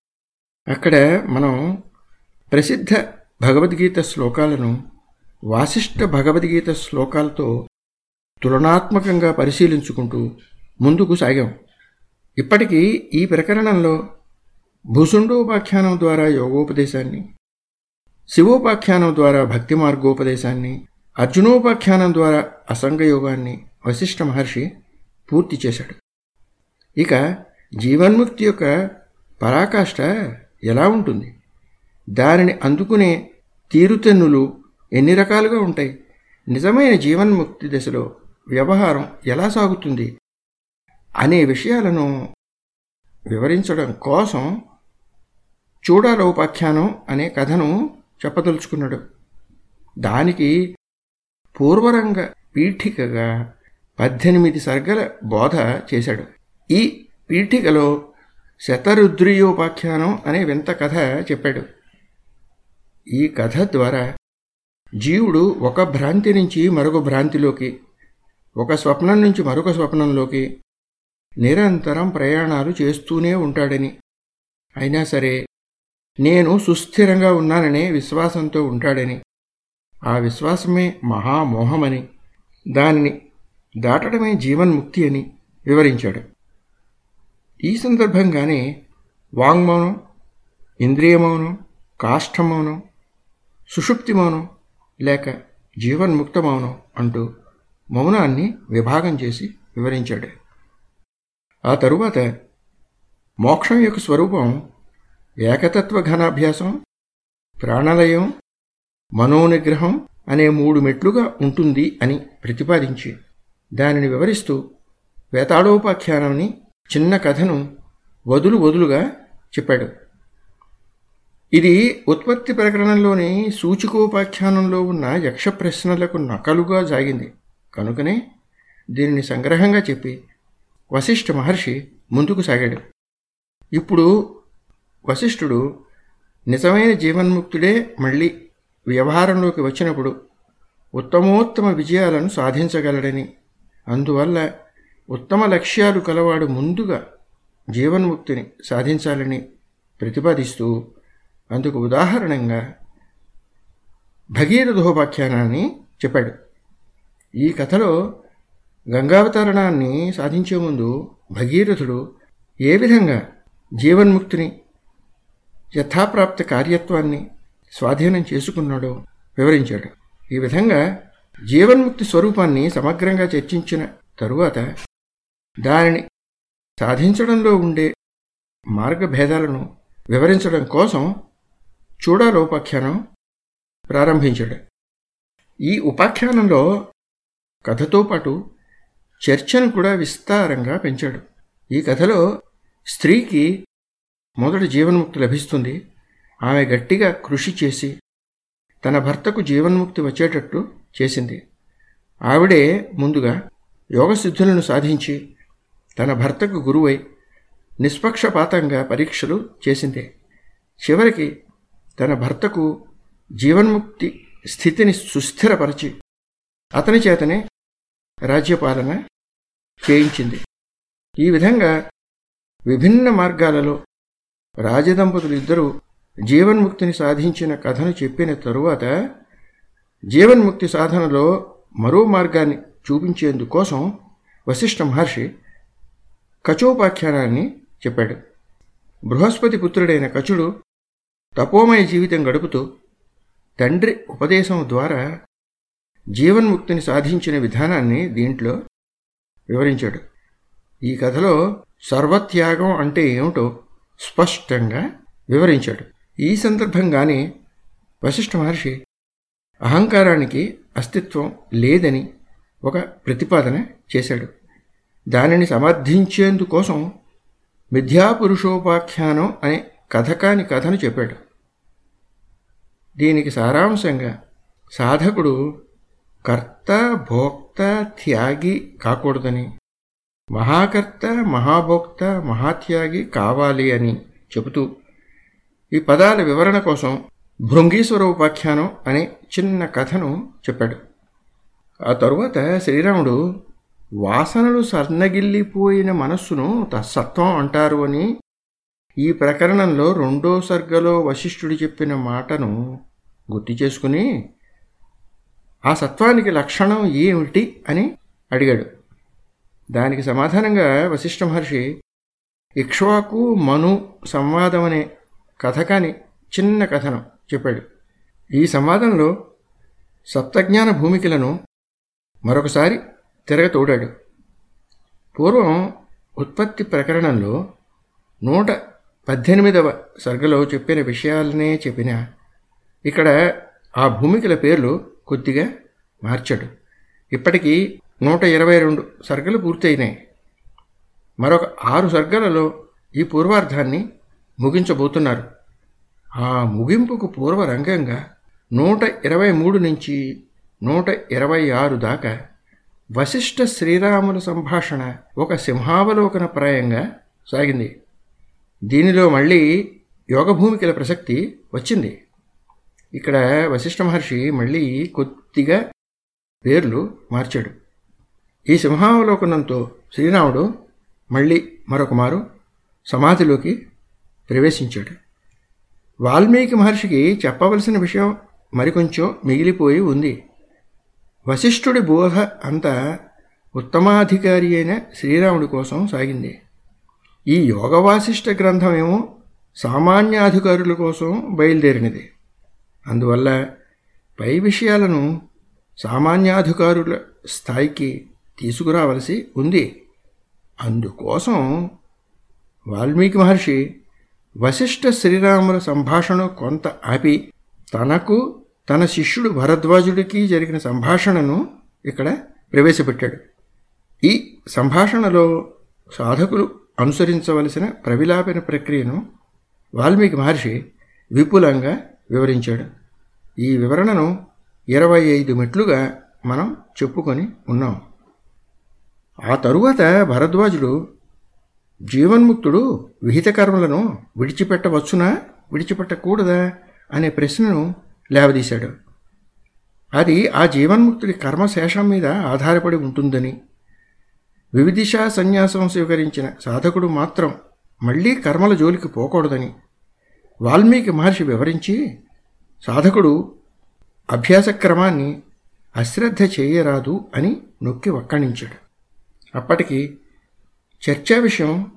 అక్కడ మనం ప్రసిద్ధ భగవద్గీత శ్లోకాలను వాసిష్ఠ భగవద్గీత శ్లోకాలతో తులనాత్మకంగా పరిశీలించుకుంటూ ముందుకు సాగాం. ఇప్పటికీ ఈ ప్రకరణంలో భూసుండోపాఖ్యానం ద్వారా యోగోపదేశాన్ని శివోపాఖ్యానం ద్వారా భక్తి మార్గోపదేశాన్ని అర్జునోపాఖ్యానం ద్వారా అసంగయోగాన్ని వశిష్ఠ మహర్షి పూర్తి చేశాడు. ఇక జీవన్ముక్తి యొక్క పరాకాష్ట ఎలా ఉంటుంది? దానిని అందుకునే తీరుతెన్నులు ఎన్ని రకాలుగా ఉంటాయి? నిజమైన జీవన్ముక్తి దశలో వ్యవహారం ఎలా సాగుతుంది? అనే విషయాలను వివరించడం కోసం చూడాలోపాఖ్యానం అనే కథను చెప్పదలుచుకున్నాడు. దానికి పూర్వరంగ పీఠికగా పద్దెనిమిది సర్గల బోధ చేశాడు. ఈ పీఠికలో శతరుద్రీయోపాఖ్యానం అనే వింత కథ చెప్పాడు. ఈ కథ ద్వారా జీవుడు ఒక భ్రాంతి నుంచి మరొక భ్రాంతిలోకి ఒక స్వప్నం నుంచి మరొక స్వప్నంలోకి నిరంతరం ప్రయాణాలు చేస్తూనే ఉంటాడని. అయినా సరే నేను సుస్థిరంగా ఉన్నాననే విశ్వాసంతో ఉంటాడని. ఆ విశ్వాసమే మహామోహమని. దానిని దాటడమే జీవన్ముక్తి అని వివరించాడు. ఈ సందర్భంగానే వాంగ్మౌనం ఇంద్రియమౌనం కాష్టమౌనం సుషుప్తి మౌనం లేక జీవన్ముక్త మౌనం అంటూ మౌనాన్ని విభాగం చేసి వివరించాడు. ఆ తరువాత మోక్షం యొక్క స్వరూపం ఏకతత్వ ఘనాభ్యాసం ప్రాణలయం మనోనిగ్రహం అనే మూడు మెట్లుగా ఉంటుంది అని ప్రతిపాదించి దానిని వివరిస్తూ వేతాళోపాఖ్యానాన్ని చిన్న కథను వదులు వదులుగా చెప్పాడు. ఇది ఉత్పత్తి ప్రకరణంలోని సూచికోపాఖ్యానంలో ఉన్న యక్ష ప్రశ్నలకు నకలుగా జాగింది. కనుకనే దీనిని సంగ్రహంగా చెప్పి వశిష్ఠ మహర్షి ముందుకు సాగాడు. ఇప్పుడు వశిష్ఠుడు నిజమైన జీవన్ముక్తుడే మళ్ళీ వ్యవహారంలోకి వచ్చినప్పుడు ఉత్తమోత్తమ విజయాలను సాధించగలడని అందువల్ల ఉత్తమ లక్ష్యాలు కలవాడు ముందుగా జీవన్ముక్తిని సాధించాలని ప్రతిపాదిస్తూ అందుకు ఉదాహరణంగా భగీరథోపాఖ్యానాన్ని చెప్పాడు. ఈ కథలో గంగావతరణాన్ని సాధించే ముందు భగీరథుడు ఏ విధంగా జీవన్ముక్తిని యథాప్రాప్త కార్యత్వాన్ని స్వాధీనం చేసుకున్నాడో వివరించాడు. ఈ విధంగా జీవన్ముక్తి స్వరూపాన్ని సమగ్రంగా చర్చించిన తరువాత దానిని సాధించడంలో ఉండే మార్గభేదాలను వివరించడం కోసం చూడాలోపాఖ్యానం ప్రారంభించాడు. ఈ ఉపాఖ్యానంలో కథతో పాటు చర్చను కూడా విస్తారంగా పెంచాడు. ఈ కథలో స్త్రీకి మొదటి జీవన్ముక్తి లభిస్తుంది. ఆమె గట్టిగా కృషి చేసి తన భర్తకు జీవన్ముక్తి వచ్చేటట్టు చేసింది. ఆవిడే ముందుగా యోగసిద్ధులను సాధించి తన భర్తకు గురువై నిష్పక్షపాతంగా పరీక్షలు చేసింది. చివరికి తన భర్తకు జీవన్ముక్తి స్థితిని సుస్థిరపరిచి అతని చేతనే రాజ్యపాలన చేయించింది. ఈ విధంగా విభిన్న మార్గాలలో రాజదంపతులు ఇద్దరూ జీవన్ముక్తిని సాధించిన కథను చెప్పిన తరువాత జీవన్ముక్తి సాధనలో మరో మార్గాన్ని చూపించేందుకోసం వశిష్ఠ మహర్షి కచోపాఖ్యానాన్ని చెప్పాడు. బృహస్పతి పుత్రుడైన కచుడు తపోమయ జీవితం గడుపుతూ తండ్రి ఉపదేశం ద్వారా జీవన్ముక్తిని సాధించిన విధానాన్ని దీంట్లో వివరించాడు. ఈ కథలో సర్వత్యాగం అంటే ఏమిటో స్పష్టంగా వివరించాడు. ఈ సందర్భంగానే వశిష్ఠ మహర్షి అహంకారానికి అస్తిత్వం లేదని ఒక ప్రతిపాదన చేశాడు. దానిని సమర్థించేందుకోసం మిథ్యాపురుషోపాఖ్యానం అనే కథకాని కథను చెప్పాడు. దీనికి సారాంశంగా సాధకుడు కర్త భోక్త త్యాగి కాకూడదని మహాకర్త మహాభోక్త మహాత్యాగి కావాలి అని చెబుతూ ఈ పదాల వివరణ కోసం భృంగీశ్వర ఉపాఖ్యానం అనే చిన్న కథను చెప్పాడు. ఆ తరువాత శ్రీరాముడు వాసనలు సన్నగిల్లిపోయిన మనస్సును తత్సత్వం అంటారు అని ఈ ప్రకరణంలో రెండో సర్గలో వశిష్ఠుడు చెప్పిన మాటను గుర్తు చేసుకుని ఆ సత్వానికి లక్షణం ఏమిటి అని అడిగాడు. దానికి సమాధానంగా వశిష్ఠ మహర్షి ఇక్ష్వాకు మను సంవాదం అనే కథకాని చిన్న కథనం. చెప్పాడు. ఈ సంవాదంలో సప్తజ్ఞాన భూమికలను మరొకసారి తిరగతోడాడు పూర్వం ఉత్పత్తి ప్రకరణంలో నూట పద్దెనిమిదవ సర్గలో చెప్పిన విషయాలనే చెప్పిన ఇక్కడ ఆ భూమికల పేర్లు కొద్దిగా మార్చాడు. ఇప్పటికీ నూట ఇరవై రెండు సర్గలు పూర్తయినాయి. మరొక ఆరు సర్గలలో ఈ పూర్వార్ధాన్ని ముగించబోతున్నారు. ఆ ముగింపుకు పూర్వరంగంగా నూట ఇరవై మూడు నుంచి నూట ఇరవై ఆరు దాకా వశిష్ఠ శ్రీరాముల సంభాషణ ఒక సింహావలోకన ప్రాయంగా సాగింది. దీనిలో మళ్ళీ యోగభూమికల ప్రసక్తి వచ్చింది. ఇక్కడ వశిష్ఠ మహర్షి మళ్ళీ కొద్దిగా పేర్లు మార్చాడు. ఈ సింహావలోకనంతో శ్రీరాముడు మళ్ళీ మరొకమారు సమాధిలోకి ప్రవేశించాడు. వాల్మీకి మహర్షికి చెప్పవలసిన విషయం మరికొంచెం మిగిలిపోయి ఉంది. వశిష్ఠుడి బోధ అంతా ఉత్తమాధికారి అయిన శ్రీరాముడి కోసం సాగింది. ఈ యోగవాసిష్ట గ్రంథమేమో సామాన్యాధికారుల కోసం బయలుదేరినది. అందువల్ల పై విషయాలను సామాన్యాధికారుల స్థాయికి తీసుకురావలసి ఉంది. అందుకోసం వాల్మీకి మహర్షి వశిష్ఠ శ్రీరాముల సంభాషణ కొంత ఆపి తనకు తన శిష్యుడు భరద్వాజుడికి జరిగిన సంభాషణను ఇక్కడ ప్రవేశపెట్టాడు. ఈ సంభాషణలో సాధకులు అనుసరించవలసిన ప్రవిలాపన ప్రక్రియను వాల్మీకి మహర్షి విపులంగా వివరించాడు. ఈ వివరణను ఇరవై ఐదు మెట్లుగా మనం చెప్పుకొని ఉన్నాం. ఆ తరువాత భరద్వాజుడు జీవన్ముక్తుడు విహిత కర్మలను విడిచిపెట్టవచ్చునా? విడిచిపెట్టకూడదా? అనే ప్రశ్నను లేవదీశాడు. అది ఆ జీవన్ముక్తుడి కర్మశేషం మీద ఆధారపడి ఉంటుందని. వివిధిషా సన్యాసం స్వీకరించిన సాధకుడు మాత్రం మళ్ళీ కర్మల జోలికి పోకూడదని. వాల్మీకి మహర్షి వివరించి సాధకుడు అభ్యాస క్రమాన్ని అశ్రద్ధ చేయరాదు అని నొక్కి వక్కణించాడు. అప్పటికి చర్చా విషయం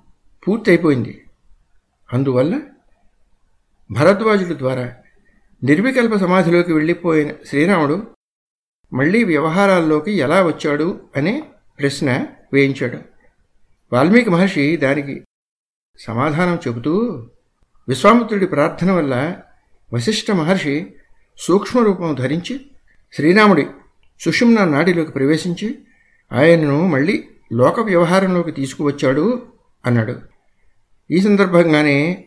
పూర్తయిపోయింది. అందువల్ల భరద్వాజుల ద్వారా నిర్వికల్ప సమాధిలోకి వెళ్ళిపోయిన శ్రీరాముడు మళ్ళీ వ్యవహారాల్లోకి ఎలా వచ్చాడు అనే ప్రశ్న వేయించాడు. వాల్మీకి మహర్షి దానికి సమాధానం చెబుతూ విశ్వామిత్రుడి ప్రార్థన వల్ల వశిష్ఠ మహర్షి సూక్ష్మరూపం ధరించి శ్రీరాముడి సుషుమ్న నాడిలోకి ప్రవేశించి ఆయనను మళ్ళీ లోక వ్యవహారంలోకి తీసుకువచ్చాడు అన్నాడు. ఈ సందర్భంగానే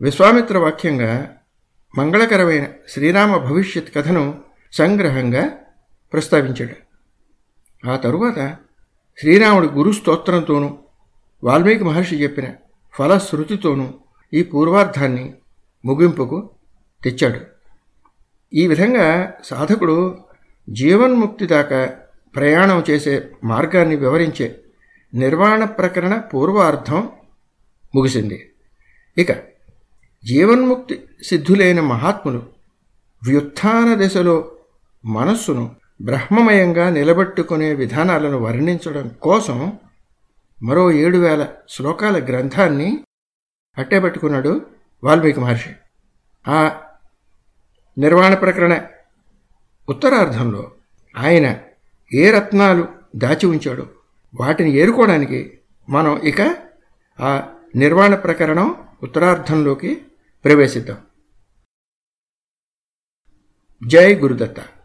విశ్వామిత్ర వాక్యంగా మంగళకరమైన శ్రీరామ భవిష్యత్ కథను సంగ్రహంగా ప్రస్తావించాడు. ఆ తరువాత శ్రీరాముడి గురు స్తోత్రంతోనూ వాల్మీకి మహర్షి చెప్పిన ఫలశ్రుతితోనూ ఈ పూర్వార్థాన్ని ముగింపుకు తెచ్చాడు. ఈ విధంగా సాధకుడు జీవన్ముక్తి దాకా ప్రయాణం చేసే మార్గాన్ని వివరించే నిర్వాణ ప్రకరణ పూర్వార్థం ముగిసింది. ఇక జీవన్ముక్తి సిద్ధులైన మహాత్ములు వ్యుత్థాన దశలో మనస్సును బ్రహ్మమయంగా నిలబెట్టుకునే విధానాలను వర్ణించడం కోసం మరో ఏడు వేల శ్లోకాల గ్రంథాన్ని అట్టేపెట్టుకున్నాడు వాల్మీకి మహర్షి. ఆ నిర్వాణ ప్రకరణ ఉత్తరార్ధంలో ఆయన ఏ రత్నాలు దాచి ఉంచాడో వాటిని ఏరుకోవడానికి మనం ఇక ఆ నిర్వాణ ప్రకరణం ఉత్తరార్ధంలోకి ప్రవేశిద్దాం. జై గురుదత్త.